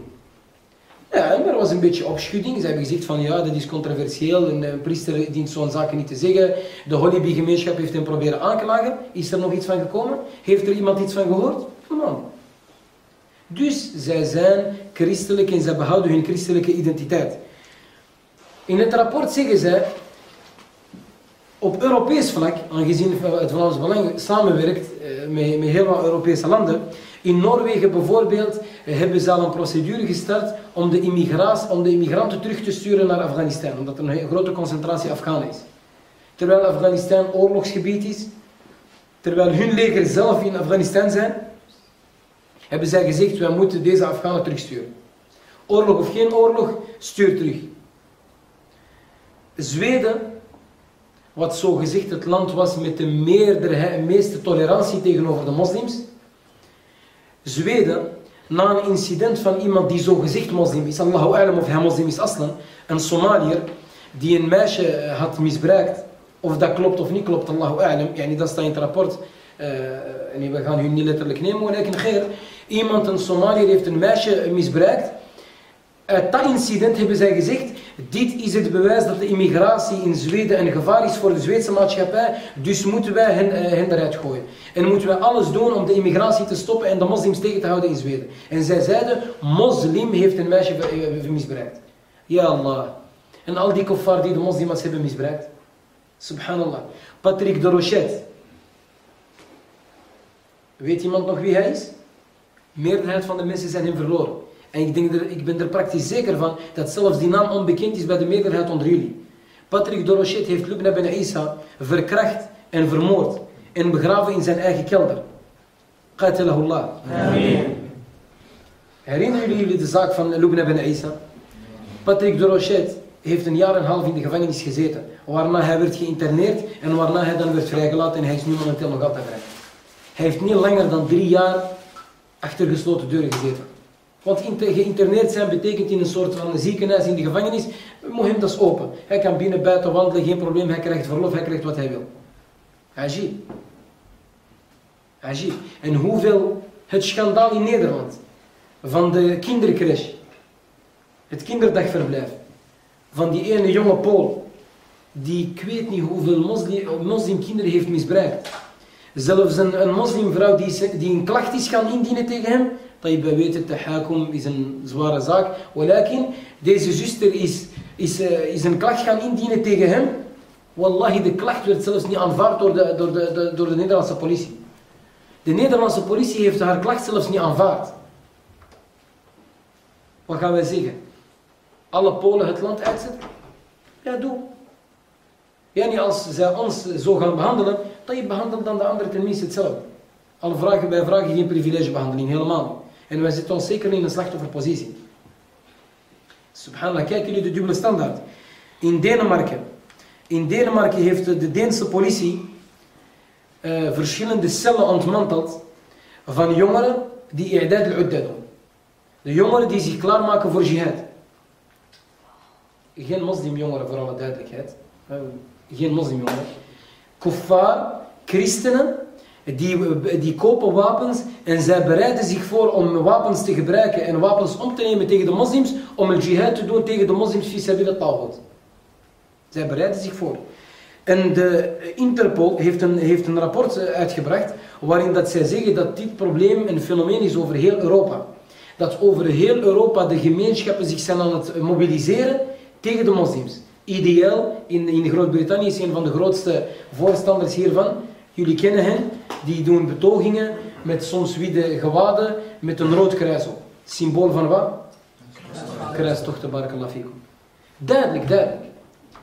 Ja, en er was een beetje opschudding. Ze hebben gezegd van ja, dat is controversieel. Een, priester dient zo'n zaken niet te zeggen. De Hollyby-gemeenschap heeft hem proberen aanklagen. Is er nog iets van gekomen? Heeft er iemand iets van gehoord? Come Dus zij zijn christelijk en zij behouden hun christelijke identiteit. In het rapport zeggen zij op Europees vlak, aangezien het Vlaams Belang samenwerkt eh, met, met heel wat Europese landen, in Noorwegen bijvoorbeeld eh, hebben ze al een procedure gestart om de, de immigranten terug te sturen naar Afghanistan, omdat er een grote concentratie Afghanen is. Terwijl Afghanistan oorlogsgebied is, terwijl hun leger zelf in Afghanistan zijn, hebben zij gezegd, wij moeten deze Afghanen terugsturen. Oorlog of geen oorlog, stuur terug. Zweden wat zo gezegd het land was met de meerdere, meeste tolerantie tegenover de moslims. Zweden, na een incident van iemand die zo gezegd moslim is, Allahu alam of hij moslim is aslan, een Somaliër die een meisje had misbruikt, of dat klopt of niet klopt, Allahu alam, yani dat staat in het rapport, uh, we gaan hun niet letterlijk nemen, maar ik iemand, een Somaliër, heeft een meisje misbruikt, uit dat incident hebben zij gezegd, dit is het bewijs dat de immigratie in Zweden een gevaar is voor de Zweedse maatschappij, dus moeten wij hen, uh, hen eruit gooien. En moeten wij alles doen om de immigratie te stoppen en de moslims tegen te houden in Zweden. En zij zeiden, moslim heeft een meisje uh, misbruikt. Ja Allah. En al die kuffar die de moslims hebben misbruikt. Subhanallah. Patrick de Rochet. Weet iemand nog wie hij is? Meerderheid van de mensen zijn hem verloren. En ik, denk er, ik ben er praktisch zeker van dat zelfs die naam onbekend is bij de meerderheid onder jullie. Patrick Dorochet heeft Lubna ben Isa verkracht en vermoord en begraven in zijn eigen kelder. Qatilahullah. Amen. Herinneren jullie de zaak van Lubna ben Isa? Patrick Dorochet heeft een jaar en een half in de gevangenis gezeten, waarna hij werd geïnterneerd en waarna hij dan werd vrijgelaten en hij is nu momenteel nog altijd vrij. Hij heeft niet langer dan drie jaar achter gesloten deuren gezeten. Want geïnterneerd zijn betekent in een soort van ziekenhuis in de gevangenis. Mohim, dat is open. Hij kan binnen, buiten wandelen, geen probleem. Hij krijgt verlof, hij krijgt wat hij wil. Ajib. Ajib. En hoeveel het schandaal in Nederland van de kindercrash, het kinderdagverblijf, van die ene jonge Pool, die ik weet niet hoeveel moslim, moslimkinderen heeft misbruikt. Zelfs een, een moslimvrouw die, die een klacht is gaan indienen tegen hem, طيب wij weten, tahakum is een zware zaak. Walakin, deze zuster is, is, uh, is een klacht gaan indienen tegen hem. Wallahi, de klacht werd zelfs niet aanvaard door de, door de, de, door de Nederlandse politie. De Nederlandse politie heeft haar klacht zelfs niet aanvaard. Wat gaan wij zeggen? Alle Polen het land uitzetten? Ja, doe. Ja, niet als zij ons zo gaan behandelen, dan je behandelt dan de anderen tenminste hetzelfde. Al vragen wij vragen geen privilegebehandeling, helemaal en wij zitten ons zeker in een slachtofferpositie. Subhanallah, kijken jullie de dubbele standaard. In Denemarken. In Denemarken heeft de Deense politie uh, verschillende cellen ontmanteld van jongeren die i'dad al-udda doen. De jongeren die zich klaarmaken voor jihad. Geen moslimjongeren voor alle duidelijkheid. Uh, geen moslimjongeren. Kuffar, christenen die, die kopen wapens en zij bereiden zich voor om wapens te gebruiken en wapens om te nemen tegen de moslims, om een jihad te doen tegen de moslims vis-à-vis het Zij bereiden zich voor. En de Interpol heeft een, heeft een rapport eh, uitgebracht waarin dat zij zeggen dat dit probleem een fenomeen is over heel Europa. Dat over heel Europa de gemeenschappen zich zijn aan het mobiliseren tegen de moslims. IDL in, in Groot-Brittannië is een van de grootste voorstanders hiervan. Jullie kennen hen, die doen betogingen met soms witte gewaden met een rood kruis op. Symbool van wat? Kruistochten, barakallah. Duidelijk, duidelijk.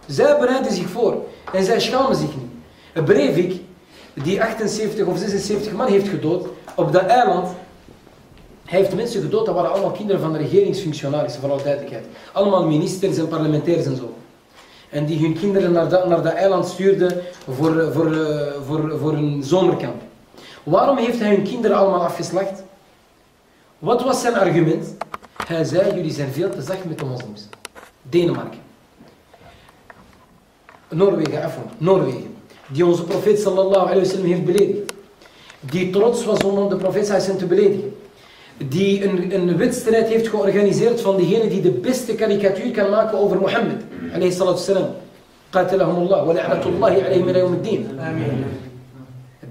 Zij bereiden zich voor en zij schamen zich niet. Breivik, die 78 of 76 man heeft gedood op dat eiland, heeft mensen gedood, dat waren allemaal kinderen van regeringsfunctionarissen, voor alle duidelijkheid. Allemaal ministers en parlementairs en zo. En die hun kinderen naar dat, naar dat eiland stuurden voor, voor, voor, voor een zomerkamp. Waarom heeft hij hun kinderen allemaal afgeslacht? Wat was zijn argument? Hij zei, jullie zijn veel te zacht met de moslims. Denemarken. Noorwegen, afon. Noorwegen. Die onze profeet sallallahu alayhi wa sallam heeft beledigd. Die trots was om de profeet sallallahu te beledigen die een, een wedstrijd heeft georganiseerd van degene die de beste karikatuur kan maken over Mohammed. Alayhi salatu salam. Qatilahumullah wa la'natullahi ila yawmiddin.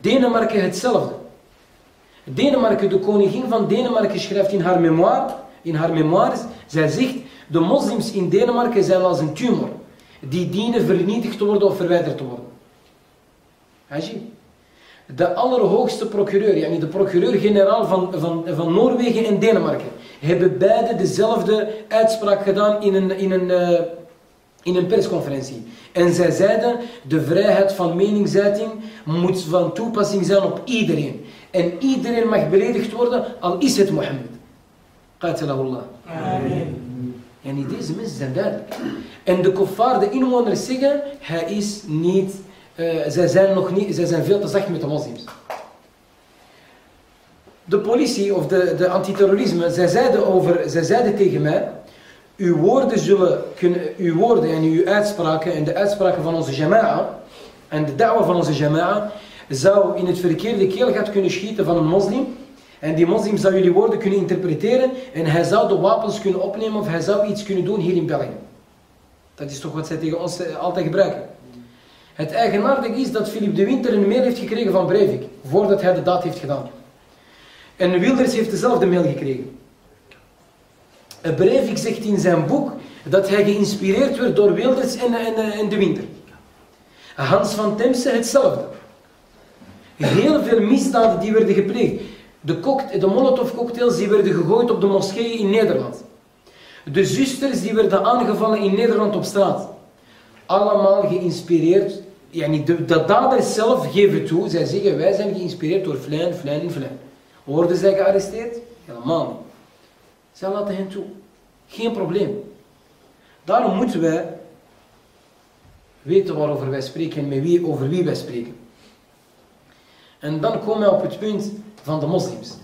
Denemarken hetzelfde. Denemarken, de koningin van Denemarken schrijft in haar memoire, in haar memoires, zij zegt, de moslims in Denemarken zijn als een tumor. Die dienen vernietigd te worden of verwijderd te worden. Ajib de allerhoogste procureur, yani de procureur-generaal van, van, van Noorwegen en Denemarken, hebben beide dezelfde uitspraak gedaan in een, in een, uh, in een persconferentie. En zij zeiden, de vrijheid van meningsuiting moet van toepassing zijn op iedereen. En iedereen mag beledigd worden, al is het Mohammed. Qatilahullah. Amen. En deze mensen zijn duidelijk. En de kuffar, de inwoners zeggen, hij is niet uh, zij, zijn nog niet, zij zijn veel te zacht met de moslims. De politie of de, de antiterrorisme, zij zeiden, over, zij zeiden tegen mij, uw woorden zullen kunnen, uw woorden en uw uitspraken en de uitspraken van onze jama'a en de da'wa van onze jama'a zou in het verkeerde keelgat kunnen schieten van een moslim en die moslim zou jullie woorden kunnen interpreteren en hij zou de wapens kunnen opnemen of hij zou iets kunnen doen hier in België. Dat is toch wat zij tegen ons eh, altijd gebruiken. Het eigenaardige is dat Philip de Winter een mail heeft gekregen van Breivik, voordat hij de daad heeft gedaan. En Wilders heeft dezelfde mail gekregen. Breivik zegt in zijn boek dat hij geïnspireerd werd door Wilders en, en, en de Winter. Hans van Temse hetzelfde. Heel veel misdaden die werden gepleegd. De, de Molotov-cocktails die werden gegooid op de moskeeën in Nederland. De zusters die werden aangevallen in Nederland op straat. Allemaal geïnspireerd. Ja, de, de daders zelf geven toe. Zij zeggen, wij zijn geïnspireerd door Flijn, Flijn en Flijn. Worden zij gearresteerd? Helemaal niet. Zij laten hen toe. Geen probleem. Daarom moeten wij weten waarover wij spreken en met wie, over wie wij spreken. En dan komen we op het punt van de moslims.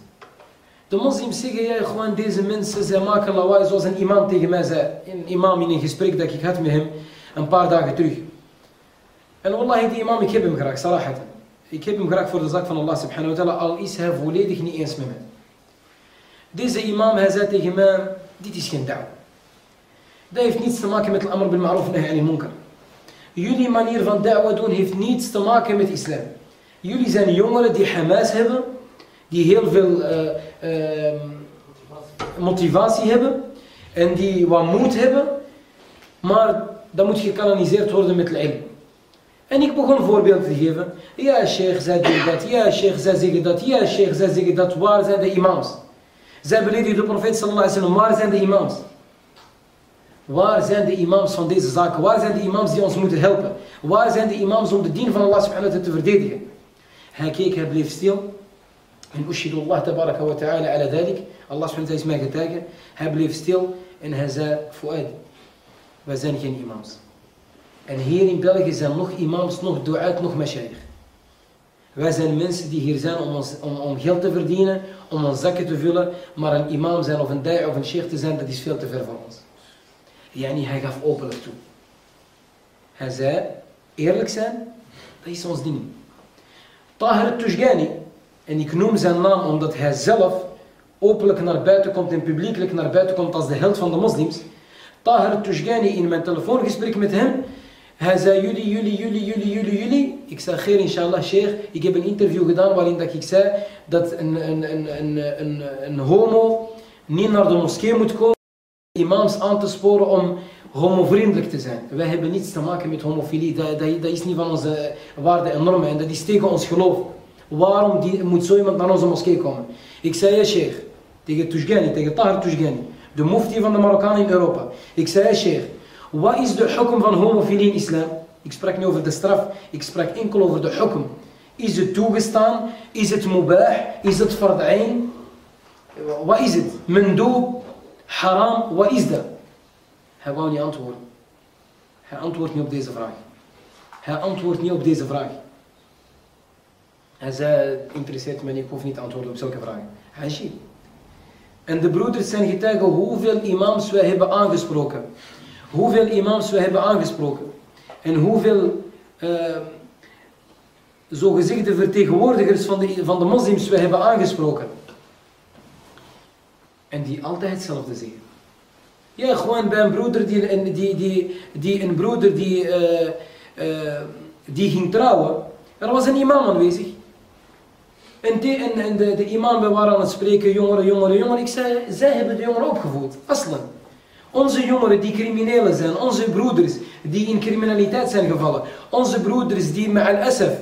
De moslims zeggen, ja, gewoon deze mensen, zij maken lawaai zoals een imam tegen mij zei. Een imam in een gesprek dat ik had met hem een paar dagen terug. En wallahi, die imam, ik heb hem graag, salahatan. Ik heb hem graag voor de zaak van Allah subhanahu wa ta'ala, al is hij volledig niet eens met mij. Deze imam, hij zei tegen mij, dit is geen da'wah. Dat heeft niets te maken met het amr bil ma'ruf nahi anil munkar. Jullie manier van da'wah doen heeft niets te maken met islam. Jullie zijn jongeren die Hamas hebben, die heel veel uh, uh, motivatie hebben en die wat moed hebben, maar dat moet gekanaliseerd worden met ilm. En ik begon voorbeelden te geven. Ja, sheikh, zij dat. Ja, sheikh, zij zeggen dat. Ja, sheikh, zij zeggen dat. Waar zijn de imams? Zij beledigen de profeet sallallahu alaihi wasallam. Waar zijn de imams? Waar zijn de imams van deze zaken? Waar zijn de imams die ons moeten helpen? Waar zijn de imams om de dien van Allah subhanahu wa ta'ala te verdedigen? Hij keek, hij bleef stil. En ushidu Allah tabaraka wa ta'ala ala dalik. Allah subhanahu wa ta'ala is mij getuige. Hij bleef stil en hij zei, Fuad, wij zijn geen imams. En hier in België zijn nog imams, nog du'at, nog mashayikh. Wij zijn mensen die hier zijn om, ons, om, geld te verdienen, om ons zakken te vullen. Maar een imam zijn of een da'i of een sheikh te zijn, dat is veel te ver van ons. Yani, hij gaf openlijk toe. Hij zei, eerlijk zijn, dat is ons ding. Tahir Tujgani, en ik noem zijn naam omdat hij zelf openlijk naar buiten komt en publiekelijk naar buiten komt als de held van de moslims. Tahir Tujgani in mijn telefoongesprek met hem, hij zei jullie, jullie, jullie, jullie, jullie, jullie. Ik zei, geer inshallah, sheikh. Ik heb een interview gedaan waarin dat ik zei dat een, een, een, een, een, een homo niet naar de moskee moet komen imams aan te sporen om homovriendelijk te zijn. Wij hebben niets te maken met homofilie. Dat, dat, is niet van onze waarden en normen. En dat is tegen ons geloof. Waarom die, moet zo iemand naar onze moskee komen? Ik zei, ja sheikh, tegen Tujgani, tegen Tahir Tujgani, de mufti van de Marokkanen in Europa. Ik zei, ja sheikh, wat is de hukum van homofilie in islam? Ik sprak niet over de straf, ik sprak enkel over de hukum. Is het toegestaan? Is het mubah? Is het fard'ain? Wat is het? Mendoob? Haram? Wat is dat? Hij wou niet antwoorden. Hij antwoordt niet op deze vraag. Hij antwoordt niet op deze vraag. Hij zei, interesseert me niet, ik hoef niet te antwoorden op zulke vragen. Hij En de broeders zijn getuigen hoeveel imams wij hebben aangesproken. Hoeveel imams wij hebben aangesproken. En hoeveel uh, zogezegde vertegenwoordigers van de, van de moslims wij hebben aangesproken. En die altijd hetzelfde zeggen. Ja, gewoon bij een broeder die, die, die, die een broeder die, uh, uh, die ging trouwen. Er was een imam aanwezig. En, en, en de, de imam, we waren aan het spreken, jongeren, jongeren, jongeren. Ik zei, zij hebben de jongeren opgevoed. Aslan. Onze jongeren die criminelen zijn, onze broeders die in criminaliteit zijn gevallen, onze broeders die met al-asaf,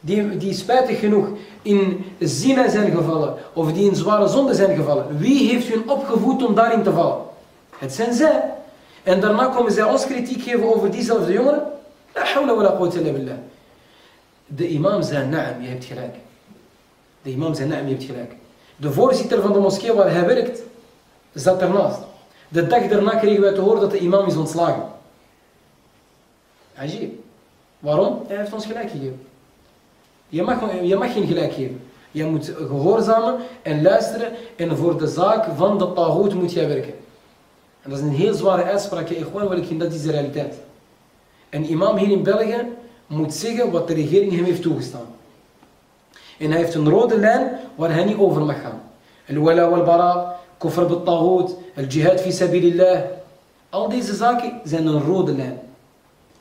die, die spijtig genoeg in zina zijn gevallen, of die in zware zonde zijn gevallen. Wie heeft hun opgevoed om daarin te vallen? Het zijn zij. En daarna komen zij ons kritiek geven over diezelfde jongeren. La hawla wa la illa billah. De imam zei, naam, je hebt gelijk. De imam zei, naam, je hebt gelijk. De voorzitter van de moskee waar hij werkt, zat ernaast. De dag daarna kregen wij te horen dat de imam is ontslagen. Ajib. Waarom? Hij heeft ons gelijk gegeven. Je mag, je mag geen gelijk geven. Je moet gehoorzamen en luisteren en voor de zaak van de tagoot moet jij werken. En dat is een heel zware uitspraak. Gewoon wil ik dat is de realiteit. Een imam hier in België moet zeggen wat de regering hem heeft toegestaan. En hij heeft een rode lijn waar hij niet over mag gaan. Al-wala wal-bara, kufr bil tagoot, al-jihad fi sabilillah. Al deze zaken zijn een rode lijn.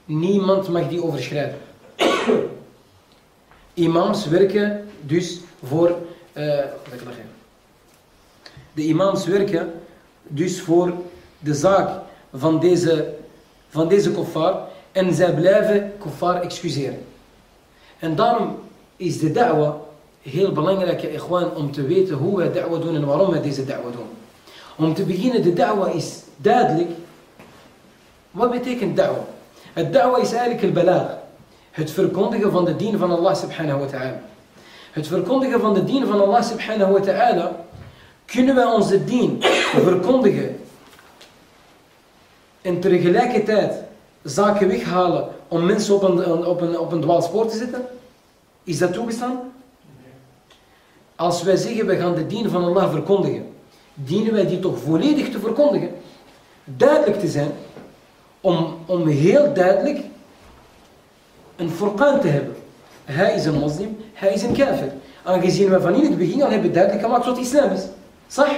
Niemand mag die overschrijden. Imams werken dus voor... Uh, de imams werken dus voor de zaak van deze, van deze en zij blijven kuffar excuseren. En daarom is de da'wa heel belangrijk, ikhwan, om te weten hoe wij da'wa doen en waarom wij deze da'wa doen. Om te beginnen, de da'wa is duidelijk. Wat betekent da'wa? Het da'wa is eigenlijk het belag. Het verkondigen van de dien van Allah subhanahu wa ta'ala. Het verkondigen van de dien van Allah subhanahu wa ta'ala kunnen wij onze dien verkondigen en tegelijkertijd zaken weghalen om mensen op een, op een, op een dwaalspoor te zetten? Is dat toegestaan? Als wij zeggen, we gaan de dien van Allah verkondigen, dienen wij die toch volledig te verkondigen? Duidelijk te zijn, om, om heel duidelijk een furqan te hebben. Hij is een moslim, hij is een kafir. Aangezien we van in het begin al hebben duidelijk gemaakt wat islam is. Sah?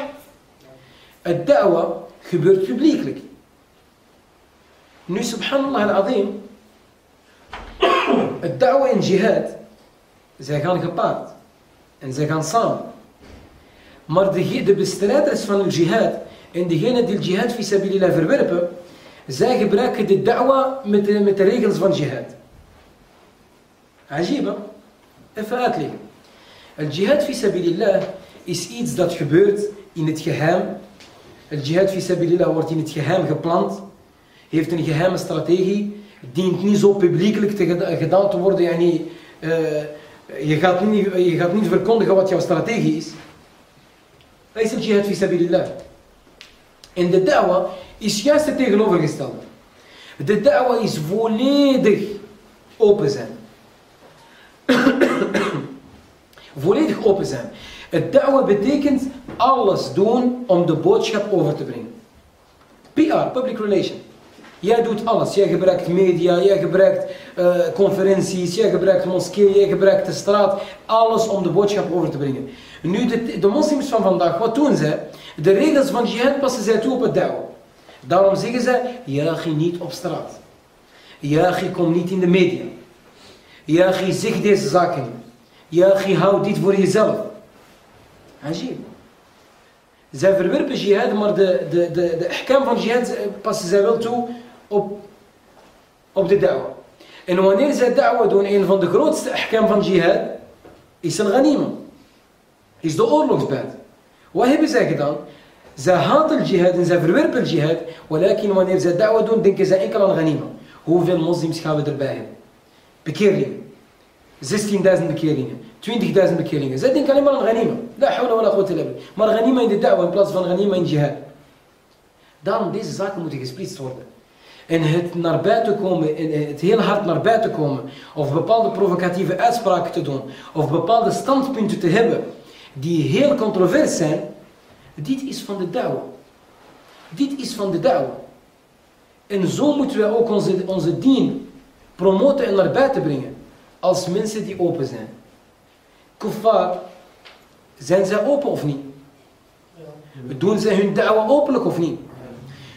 Het da'wa gebeurt publiekelijk. Nu, subhanallah al-azim, het da'wa en jihad, zij gaan gepaard. En zij gaan samen. Maar de, de bestrijders van de jihad en degenen die de jihad fi sabilillah verwerpen, zij gebruiken de da'wa met de, met de regels van jihad. Ajiba. Even uitleggen. Het jihad fi sabilillah is iets dat gebeurt in het geheim. Het jihad fi sabilillah wordt in het geheim gepland. Heeft een geheime strategie. Dient niet zo publiekelijk te gedaan te worden. Yani, uh, je, gaat niet, je gaat niet verkondigen wat jouw strategie is. Dat is het jihad. En de da'wa is juist het tegenovergestelde. De da'wa is volledig open zijn. volledig open zijn. Het da'wa betekent alles doen om de boodschap over te brengen. PR, public relation. Jij doet alles. Jij gebruikt media, jij gebruikt uh, conferenties, jij gebruikt moskeeën, jij gebruikt de straat. Alles om de boodschap over te brengen. Nu, de, de moslims van vandaag, wat doen zij? De regels van jihad passen zij toe op het da'wa. Daarom zeggen zij, ja, ga niet op straat. Ja, ga kom niet in de media. Ja, ga zeg deze zaken je houdt dit voor jezelf. Ajib. Zij verwerpen jihad, maar de, de, de, de van jihad passen zij wel toe اوب الدعوه ان هو نيرز الدعوه دون ان فون دكروت احكام فان جهاد يسن غنيمه از ذا اول لوكس باد وهي بزاكدا زهات الجهاد ان زفرور بالجهاد ولكن هو نيرز دعوه دون دينك زائك الغنيمه هو في المنظم سكاب الباهر بكيرين زيستين دازن بكيرين توين ديك دازن بكيرين زادين كلمه الغنيمه لا حول ولا قوه الا بالله مال غنيمه عند الدعوه بلاص فان غنيمه عند جهاد دان ديز زاك مو ديك سبليت En het naar buiten komen, het heel hard naar buiten komen, of bepaalde provocatieve uitspraken te doen, of bepaalde standpunten te hebben, die heel controvers zijn, dit is van de da'wa. Dit is van de da'wa. En zo moeten we ook onze, onze dien promoten en naar buiten brengen als mensen die open zijn. Kuffar, zijn zij open of niet? Doen zij hun da'wa openlijk of niet?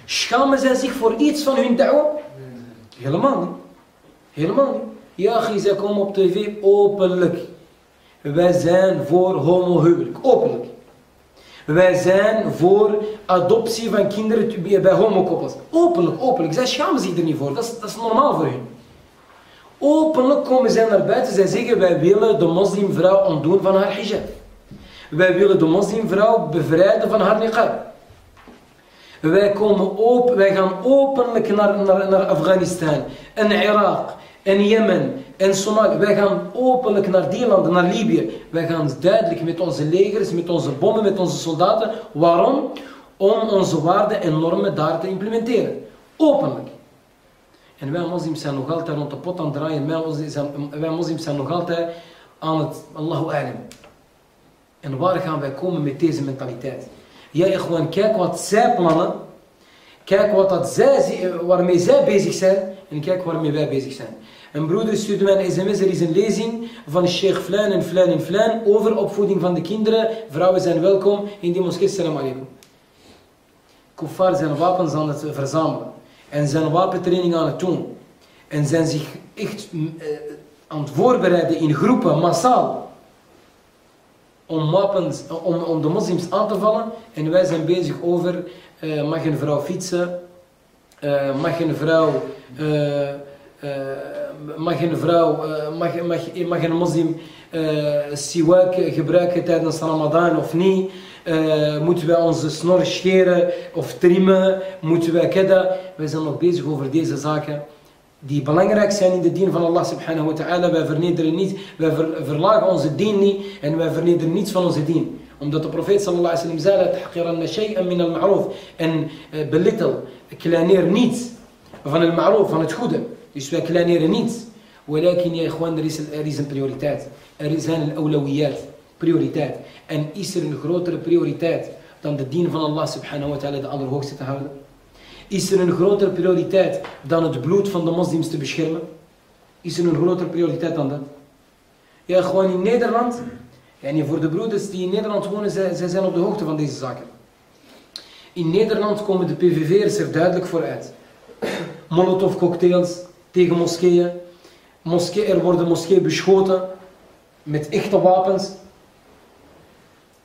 Schamen zij zich voor iets van hun da'wa? Helemaal niet. Helemaal niet. Ja, zij komen op tv openlijk. Wij zijn voor homohuwelijk. Openlijk. Wij zijn voor adoptie van kinderen bij homokoppels. Openlijk, openlijk. Zij schamen zich er niet voor. Dat is, dat is normaal voor hen. Openlijk komen zij naar buiten. Zij zeggen, wij willen de moslimvrouw ontdoen van haar hijab. Wij willen de moslimvrouw bevrijden van haar niqab. Wij, komen open, wij gaan openlijk naar, naar, naar Afghanistan en Irak en Jemen en Somalië. Wij gaan openlijk naar die landen, naar Libië. Wij gaan duidelijk met onze legers, met onze bommen, met onze soldaten. Waarom? Om onze waarden en normen daar te implementeren. Openlijk. En wij moslims zijn nog altijd rond de pot aan het draaien. Wij moslims zijn, wij zijn nog altijd aan het Allahu Alam. En waar gaan wij komen met deze mentaliteit? Ja, gewoon kijk wat zij plannen. Kijk wat dat zij, waarmee zij bezig zijn. En kijk waarmee wij bezig zijn. Een broeder stuurde mij een sms, er is een lezing van Sheikh Flan en Flan en Flan over opvoeding van de kinderen. Vrouwen zijn welkom in die moskee. Salam alaikum. Kuffar zijn wapens aan het verzamelen. En zijn wapentraining aan het doen. En zijn zich echt eh, aan het voorbereiden in groepen, massaal. Om, wapens, om, om de moslims aan te vallen. En wij zijn bezig over, uh, mag een vrouw fietsen? Uh, mag een vrouw... Uh, mag een vrouw, mag, mag, mag een moslim siwak gebruiken tijdens Ramadan of niet? Moeten wij onze snor scheren of trimmen? Moeten wij kedda? Wij zijn nog bezig over deze zaken die belangrijk zijn in de dien van Allah subhanahu wa ta'ala. Wij vernederen niet, wij verlagen onze dien niet en wij vernederen niets van onze dien. Omdat de profeet sallallahu alaihi wasallam zei, dat shay'an min al-ma'roof. En belittle belittel, kleineer niets van het ma'roof, van het goede. Dus wij kleineren niets. Walakin ja, ikhwan, er is, er is een prioriteit. Er zijn al-awlawiyat, prioriteit. En is er een grotere prioriteit dan de dien van Allah subhanahu wa ta'ala de allerhoogste te houden? Is er een grotere prioriteit dan het bloed van de moslims te beschermen? Is er een grotere prioriteit dan dat? Ja, gewoon in Nederland, en voor de broeders die in Nederland wonen, zij, zij zijn op de hoogte van deze zaken. In Nederland komen de PVV'ers er duidelijk voor uit. Molotov cocktails tegen moskeeën. Moskee, er worden moskeeën beschoten met echte wapens.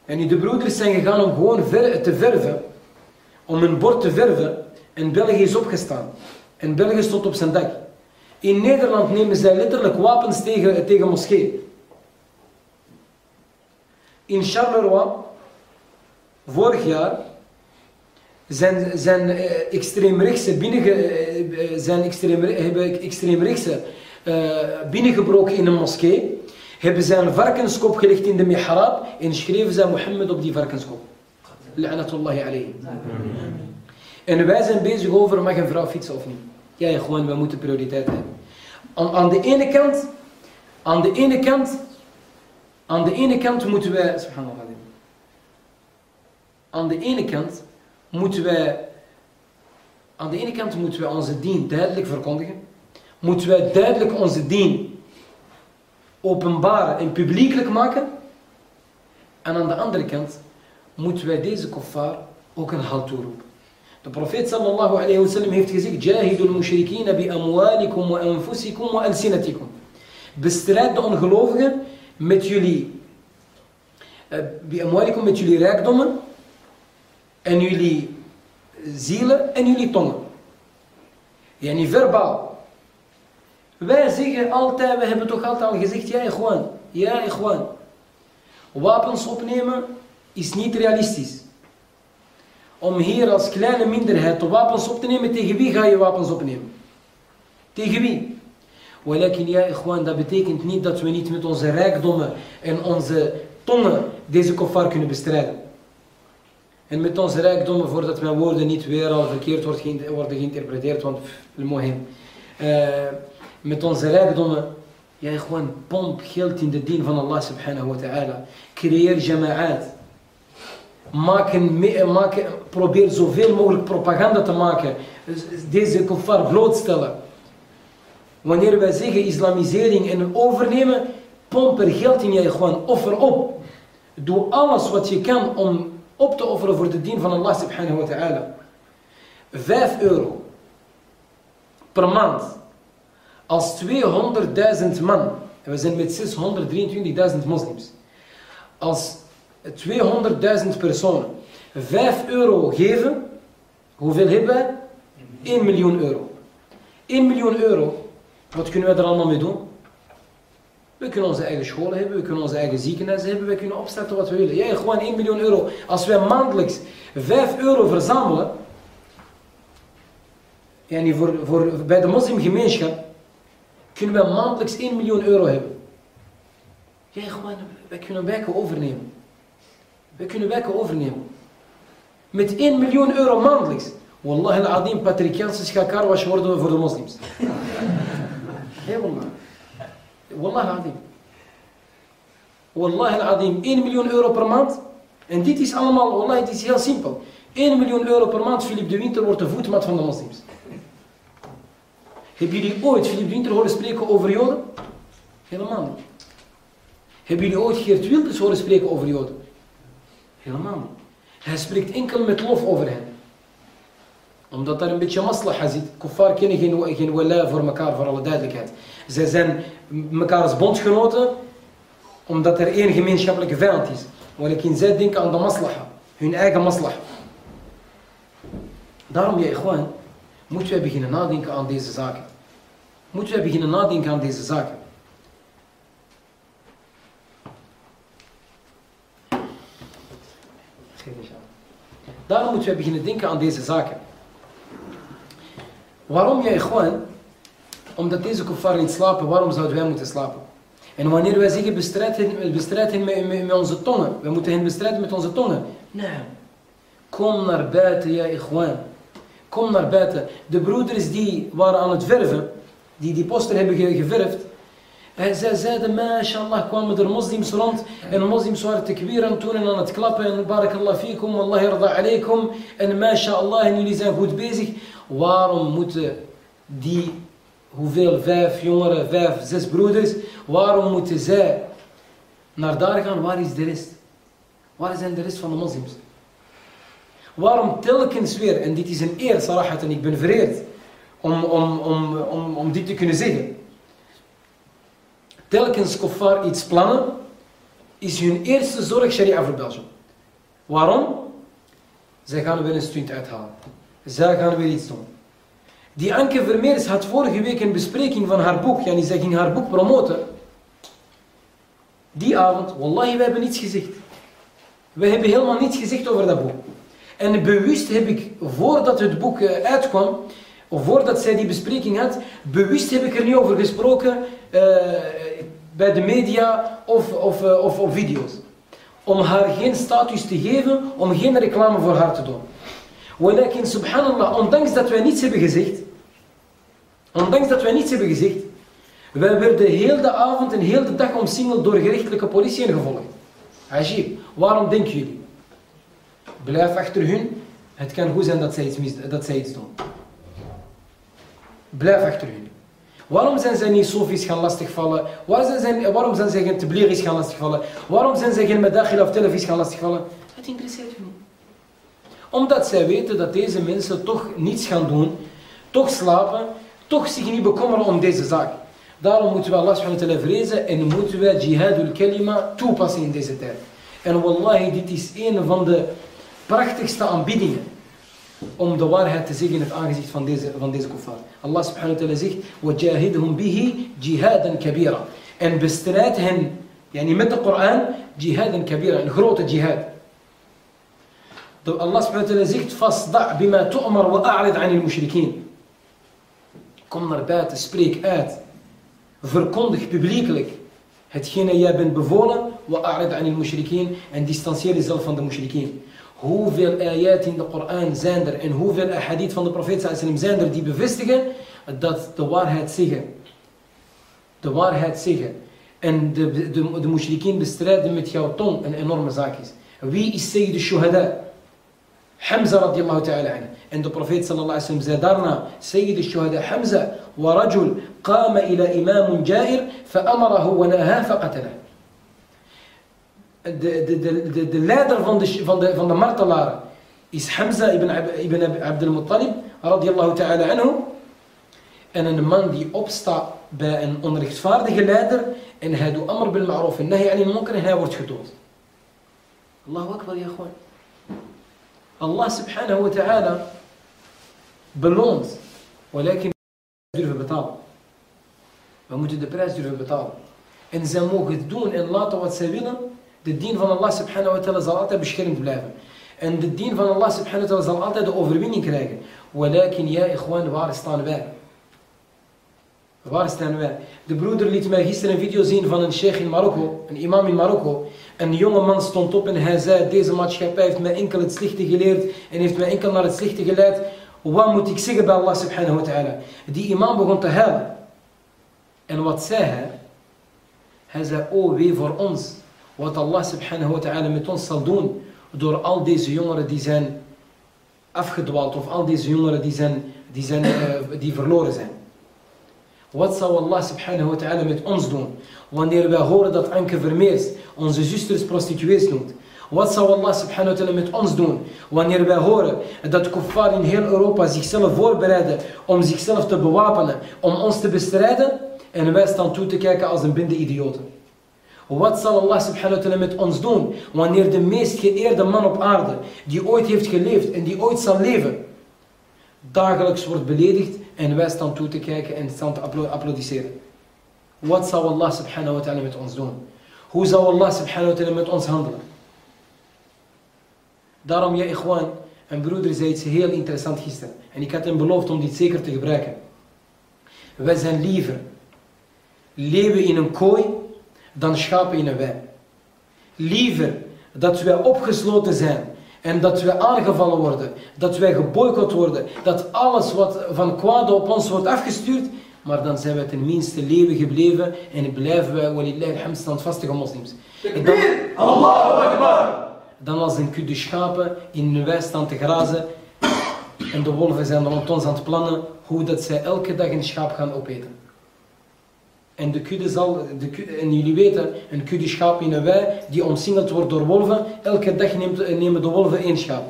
En de broeders zijn gegaan om gewoon ver, te verven. Om een bord te verven. En België is opgestaan. En België stond op zijn dak. In Nederland nemen zij letterlijk wapens tegen, tegen moskeeën. In Charleroi, vorig jaar, zijn, zijn uh, extreemrechtse binnenge, uh, zijn extreem, hebben extreemrechtse uh, binnengebroken in een moskee hebben zij een varkenskop gelegd in de mihrab en schreven zij Mohammed op die varkenskop. La'natullahi alayhi. En wij zijn bezig over, mag een vrouw fietsen of niet? Ja, gewoon, wij moeten prioriteit hebben. Aan, aan, de ene kant, aan de ene kant, aan de ene kant moeten wij, subhanallah, aan de ene kant moeten wij, aan de ene kant moeten wij onze dien duidelijk verkondigen. Moeten wij duidelijk onze dien openbaren en publiekelijk maken. En aan de andere kant moeten wij deze kofar ook een halt toeroepen. De profeet sallallahu alayhi wa sallam heeft gezegd: Jahidul mushrikina bi amwalikum wa anfusikum wa alsinatikum. Bestrijd de ongelovigen met jullie, uh, bi amwalikum met jullie rijkdommen en jullie zielen en jullie tongen. Yani verbaal. Wij zeggen altijd, we hebben toch altijd al gezegd, ja gewoon, ja gewoon. Wapens opnemen is niet realistisch. Om hier als kleine minderheid de wapens op te nemen, tegen wie ga je wapens opnemen? Tegen wie? Walakin ja gewoon, dat betekent niet dat we niet met onze rijkdommen en onze tongen deze kofar kunnen bestrijden. En met onze rijkdommen, voordat mijn woorden niet weer al verkeerd worden geïnterpreteerd, want. Uh, met onze rijkdommen, ja, gewoon pomp geld in de dien van Allah subhanahu wa ta'ala. Creëer jama'at. Maak een, maak, probeer zoveel mogelijk propaganda te maken. Deze kuffar blootstellen. Wanneer wij zeggen islamisering en overnemen, pomp er geld in je gewoon, offer op. Doe alles wat je kan om op te offeren voor de dien van Allah subhanahu wa ta'ala. Vijf euro per maand als 200.000 man, en we zijn met 623.000 moslims, als 200.000 personen 5 euro geven, hoeveel hebben wij? 1 miljoen euro. 1 miljoen euro, wat kunnen wij er allemaal mee doen? We kunnen onze eigen scholen hebben, we kunnen onze eigen ziekenhuizen hebben, we kunnen opstarten wat we willen. Jij gewoon 1 miljoen euro. Als wij maandelijks 5 euro verzamelen, yani voor, voor, bij de moslimgemeenschap, kunnen we maandelijks 1 miljoen euro hebben. Ja, gewoon, wij kunnen wijken overnemen. Wij kunnen wijken overnemen. Met 1 miljoen euro maandelijks. Wallah al-Adim, Patrikiaanse schakarwas worden voor de moslims. Ja, wallah. Wallah al-Adim. Wallah al-Adim, 1 miljoen euro per maand. En dit is allemaal, wallah, het is heel simpel. 1 miljoen euro per maand, Philip de Winter wordt de voetmat van de moslims. Hebben jullie ooit Philip de Winter horen spreken over Joden? Helemaal niet. Hebben jullie ooit Geert Wilders horen spreken over Joden? Helemaal niet. Hij spreekt enkel met lof over hen. Omdat daar een beetje maslaha zit. Kuffar kennen geen, geen wala voor elkaar, voor alle duidelijkheid. Zij zijn mekaars bondgenoten, omdat er één gemeenschappelijke vijand is. Walakin zij denken aan de maslaha. Hun eigen maslaha. Daarom, ja, gewoon, moeten wij beginnen nadenken aan deze zaken. Moeten wij beginnen nadenken aan deze zaken. Moeten wij beginnen denken aan deze zaken. Waarom jij gewoon? Omdat deze kuffar niet slapen, waarom zouden wij moeten slapen? En wanneer wij zeggen bestrijd hen, bestrijd met, met, onze tongen, we moeten hen bestrijden met onze tongen. Nee. Kom naar buiten, ja, gewoon. Kom naar buiten. De broeders die waren aan het verven, die die poster hebben geverfd, en zij zeiden, mashallah, kwamen er moslims rond. En moslims waren tekbir aan toen en aan het klappen. En barakallah fikum, Allah yarda alaikum. En mashallah, en jullie zijn goed bezig. Waarom moeten die, hoeveel, vijf jongeren, vijf, zes broeders. Waarom moeten zij naar daar gaan? Waar is de rest? Waar zijn de rest van de moslims? Waarom telkens weer, en dit is een eer, sarahat, en ik ben vereerd om, om, om, om, om dit te kunnen zeggen telkens kuffar iets plannen, is hun eerste zorg sharia voor Belgium. Waarom? Zij gaan weer een stunt uithalen. Zij gaan weer iets doen. Die Anke Vermeers had vorige week een bespreking van haar boek. Yani zij ging haar boek promoten. Die avond, wallahi, we hebben niets gezegd. We hebben helemaal niets gezegd over dat boek. En bewust heb ik, voordat het boek eh, uitkwam, of voordat zij die bespreking had, bewust heb ik er niet over gesproken uh, bij de media of, of, uh, of op video's. Om haar geen status te geven, om geen reclame voor haar te doen. Walakin, subhanallah, ondanks dat wij niets hebben gezegd, ondanks dat wij niets hebben gezegd, wij werden heel de avond en heel de dag omsingeld door gerechtelijke politie en gevolgd. Ajib, waarom denken jullie? Blijf achter hun, het kan goed zijn dat zij iets, dat zij iets doen. Blijf achter hun. Waarom zijn zij niet sofies gaan lastigvallen? Waarom zijn, zij, waarom zijn zij geen gaan lastigvallen? Waarom zijn zij geen medachil of televisie gaan lastigvallen? Het interesseert je niet. Omdat zij weten dat deze mensen toch niets gaan doen, toch slapen, toch zich niet bekommeren om deze zaak. Daarom moeten we Allah subhanahu wa vrezen en moeten we jihadul kalima toepassen in deze tijd. En wallahi, dit is een van de prachtigste aanbiedingen om de waarheid te zeggen in het aangezicht van deze, van deze kuffar. Allah subhanahu wa ta'ala zegt, وَجَاهِدْهُمْ بِهِ جِهَادًا كَبِيرًا En bestrijd hen, yani met de Koran, jihadan kabira, een grote jihad. Allah subhanahu wa ta'ala zegt, فَصْدَعْ بِمَا تُؤْمَرْ وَأَعْرِضْ عَنِ الْمُشْرِكِينَ Kom naar buiten, spreek uit. Verkondig publiekelijk hetgene jij bent bevolen, وَأَعْرِضْ عَنِ الْمُشْرِكِينَ En distancieer jezelf van de mushrikeen. Hoeveel ayat in de Koran zijn er en hoeveel ahadith van de profeet sallam zijn er die bevestigen dat de waarheid zeggen. De waarheid zeggen. En de, de, de, de mushrikeen bestrijden met jouw tong een enorme zaak is. Wie is Sayyid al-Shuhada? Hamza radiallahu ta'ala anhu. En de profeet sallallahu alaihi wasallam zei daarna, Sayyid al-Shuhada Hamza, wa rajul qama ila imamun jair, fa amarahu wa naha fa qatalah de, de, de, de, leider van de, van de, van de martelaren is Hamza ibn, ibn Abdul Muttalib, radiallahu ta'ala anhu. En een man die opstaat bij een onrechtvaardige leider en hij doet amr bil ma'ruf en nahi anil munkar en hij wordt gedood. Allahu akbar, ja gewoon. Allah subhanahu wa ta'ala beloont, walakin durven betalen. We moeten de prijs durven betalen. En zij mogen doen en laten wat zij willen, de dien van Allah subhanahu wa ta'ala zal altijd beschermd blijven. En de dien van Allah subhanahu wa ta'ala zal altijd de overwinning krijgen. Walakin ja, ikhwan, waar staan wij? Waar staan wij? De broeder liet mij gisteren een video zien van een sheikh in Marokko, een imam in Marokko. Een jonge man stond op en hij zei, deze maatschappij heeft mij enkel het slechte geleerd en heeft mij enkel naar het slechte geleid. Wat moet ik zeggen bij Allah subhanahu wa ta'ala? Die imam begon te huilen. En wat zei hij? Hij zei, oh wee voor ons. Wat Allah subhanahu wa ta'ala met ons zal doen. Door al deze jongeren die zijn afgedwaald. Of al deze jongeren die, zijn, die, zijn, uh, die verloren zijn. Wat zou Allah subhanahu wa ta'ala met ons doen? Wanneer wij horen dat Anke Vermeers onze zusters prostituees noemt. Wat zou Allah subhanahu wa ta'ala met ons doen? Wanneer wij horen dat kuffar in heel Europa zichzelf voorbereiden om zichzelf te bewapenen, om ons te bestrijden. En wij staan toe te kijken als een binde idioten. Wat zal Allah subhanahu wa ta'ala met ons doen? Wanneer de meest geëerde man op aarde, die ooit heeft geleefd en die ooit zal leven, dagelijks wordt beledigd en wij staan toe te kijken en staan te applaudisseren. Wat zou Allah subhanahu wa ta'ala met ons doen? Hoe zou Allah subhanahu wa ta'ala met ons handelen? Daarom, ja, ikhwan, een broeder zei iets heel interessant gisteren. En ik had hem beloofd om dit zeker te gebruiken. Wij zijn liever leven in een kooi dan schapen in een wei. Liever dat wij opgesloten zijn en dat wij aangevallen worden, dat wij geboycott worden, dat alles wat van kwaad op ons wordt afgestuurd, maar dan zijn wij tenminste leven gebleven en blijven wij, walillah alhamd, standvastige moslims. Dan, Allahu Akbar! Dan als een kudde schapen in een wei staan te grazen en de wolven zijn rond ons aan het plannen hoe dat zij elke dag een schaap gaan opeten. En de kudde zal, de en jullie weten, een kudde schaap in een wei die omsingeld wordt door wolven, elke dag neemt, nemen de wolven één schaap.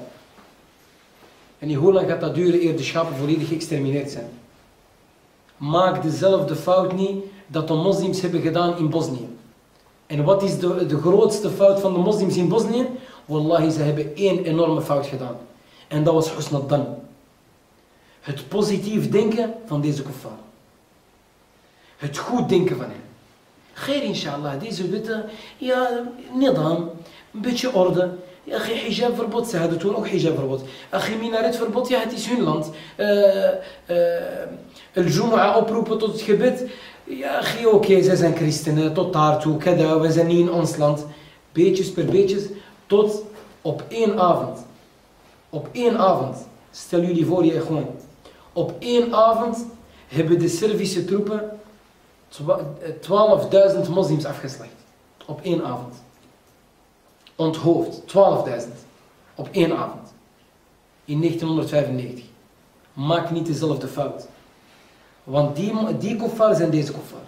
En hoe lang gaat dat duren eer de schapen volledig geëxtermineerd zijn? Maak dezelfde fout niet dat de moslims hebben gedaan in Bosnië. En wat is de, de grootste fout van de moslims in Bosnië? Wallahi, ze hebben één enorme fout gedaan. En dat was husnad. Het positief denken van deze kuffar. Het goed denken van hem. Geer inshallah, deze witte, ja, nidam, een beetje orde. Ja, hijabverbod, ze hadden toen ook hijabverbod. Geen minaretverbod, ja, het is hun land. Uh, uh, Jumu'ah oproepen tot het gebed. Ja, oké, okay, zij zijn christenen, tot daartoe, kada, we zijn niet in ons land. Beetjes per beetjes, tot op één avond. Op één avond, stel jullie voor je gewoon. Op één avond hebben de Servische troepen 12.000 moslims afgeslacht. Op één avond. Onthoofd. 12.000. Op één avond. In 1995. Maak niet dezelfde fout. Want die, die zijn deze kuffar.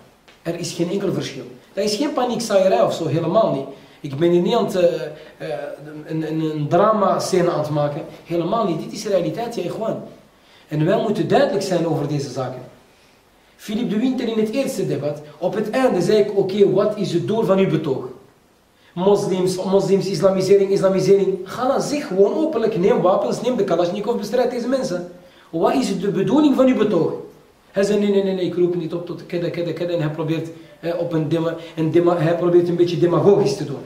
Er is geen enkel verschil. Dat is geen paniekzaaierij of zo, helemaal niet. Ik ben hier niet aan het, uh, uh, een, een, een drama scène aan het maken. Helemaal niet. Dit is realiteit, ja, gewoon. En wij moeten duidelijk zijn over deze zaken. Philippe de Winter in het eerste debat, op het einde zei ik, oké, wat is het doel van uw betoog? Moslims, moslims, islamisering, islamisering. Ga zeg gewoon openlijk, neem wapens, neem de Kalashnikov, bestrijd deze mensen. Wat is de bedoeling van uw betoog? Hij zei, nee, nee, nee, ik roep niet op tot kedda, kedda, kedda. En hij probeert, op een dema, een hij probeert een beetje demagogisch te doen.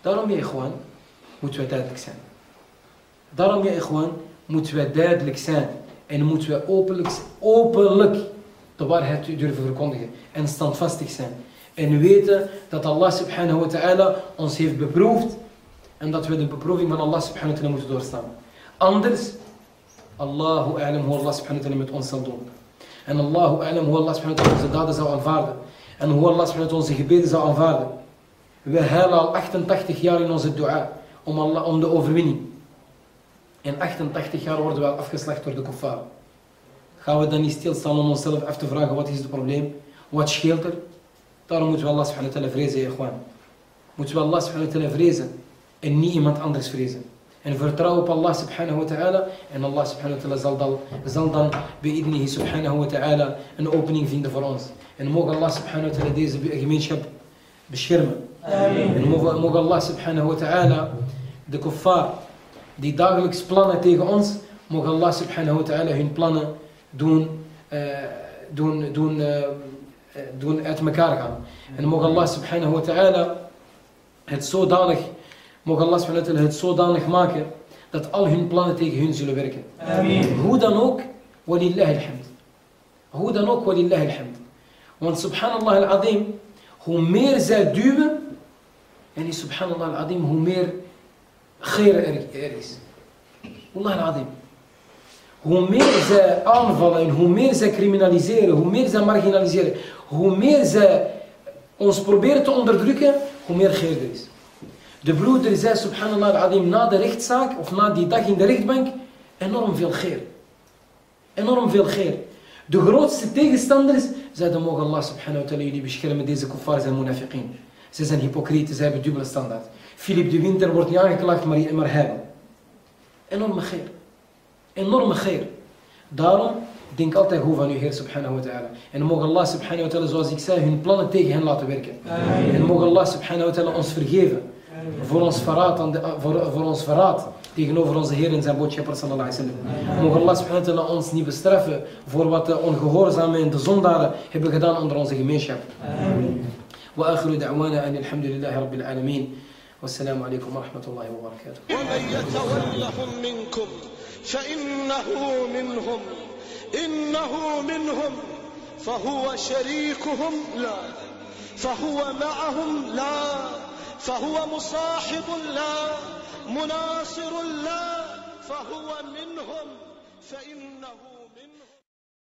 Daarom, ja, gewoon, moeten wij duidelijk zijn. Daarom, ja, gewoon, moeten wij duidelijk zijn. En moeten wij openlijk, openlijk de waarheid durven verkondigen. En standvastig zijn. En weten dat Allah subhanahu wa ta'ala ons heeft beproefd. En dat we de beproeving van Allah subhanahu wa ta'ala moeten doorstaan. Anders, Allahu a'lam Allah subhanahu wa ta'ala met ons zal doen. En Allahu a'lam Allah subhanahu wa ta'ala onze daden zou aanvaarden. En hoe Allah subhanahu wa ta'ala onze gebeden zou aanvaarden. We huilen al 88 jaar in onze dua om, Allah, om de overwinning. In 88 jaar worden we afgeslacht door de kuffar. Gaan we dan niet stilstaan om onszelf af te vragen wat is het probleem? Wat scheelt er? Daarom moeten we Allah subhanahu wa ta'ala vrezen, ikhwan. Moeten we Allah subhanahu wa ta'ala vrezen en niet iemand anders vrezen. En vertrouw op Allah subhanahu wa ta'ala en Allah subhanahu wa ta'ala zal dan, zal dan bi'idnihi subhanahu wa ta'ala een opening vinden voor ons. En mogen Allah subhanahu wa ta'ala deze gemeenschap beschermen. Amen. En mogen, mogen Allah subhanahu wa ta'ala de kuffar die dagelijks plannen tegen ons, mogen Allah subhanahu wa ta'ala hun plannen doen, uh, doen, doen, uh, doen uit elkaar gaan. En mogen Allah subhanahu wa ta'ala het zodanig, mogen Allah subhanahu wa ta'ala het zodanig maken dat al hun plannen tegen hun zullen werken. Amen. Hoe dan ook, walillah alhamd. Hoe dan ook, walillah alhamd. Want subhanallah al-azim, hoe meer zij duwen, en subhanallah al-azim, hoe meer geer er, is. Wallah al-azim. hoe meer zij aanvallen en hoe meer zij criminaliseren, hoe meer zij marginaliseren, hoe meer zij ons proberen te onderdrukken, hoe meer geer er is. De broeder zei, subhanallah al-adim, na de rechtszaak, of na die dag in de rechtbank, enorm veel geer. Enorm veel geer. De grootste tegenstanders zeiden, mogen Allah subhanahu wa ta'ala jullie beschermen, deze kuffar zijn munafiqin. Ze zijn hypocrieten, ze hebben dubbele standaard. Philip de Winter wordt niet aangeklaagd, maar, maar hebben. Enorme geer. Enorme geer. Daarom, denk altijd goed van uw Heer subhanahu wa ta'ala. En mogen Allah subhanahu wa ta'ala, zoals ik zei, hun plannen tegen hen laten werken. En mogen Allah subhanahu wa ta'ala ons vergeven. Voor ons, verraad aan de, voor, voor ons verraad tegenover onze Heer en zijn boodschapper sallallahu alaihi wasallam. Mogen Allah subhanahu wa ta'ala ons niet bestraffen voor wat de ongehoorzamen en de zondaren hebben gedaan onder onze gemeenschap. وآخر دعوانا أن الحمد لله رب العالمين والسلام عليكم ورحمة الله وبركاته. ومن يتولهم منكم فإنه منهم. إنه منهم. فهو شريكهم لا. فهو معهم لا. فهو مصاحب لا. مناصر لا. فهو منهم. فإنه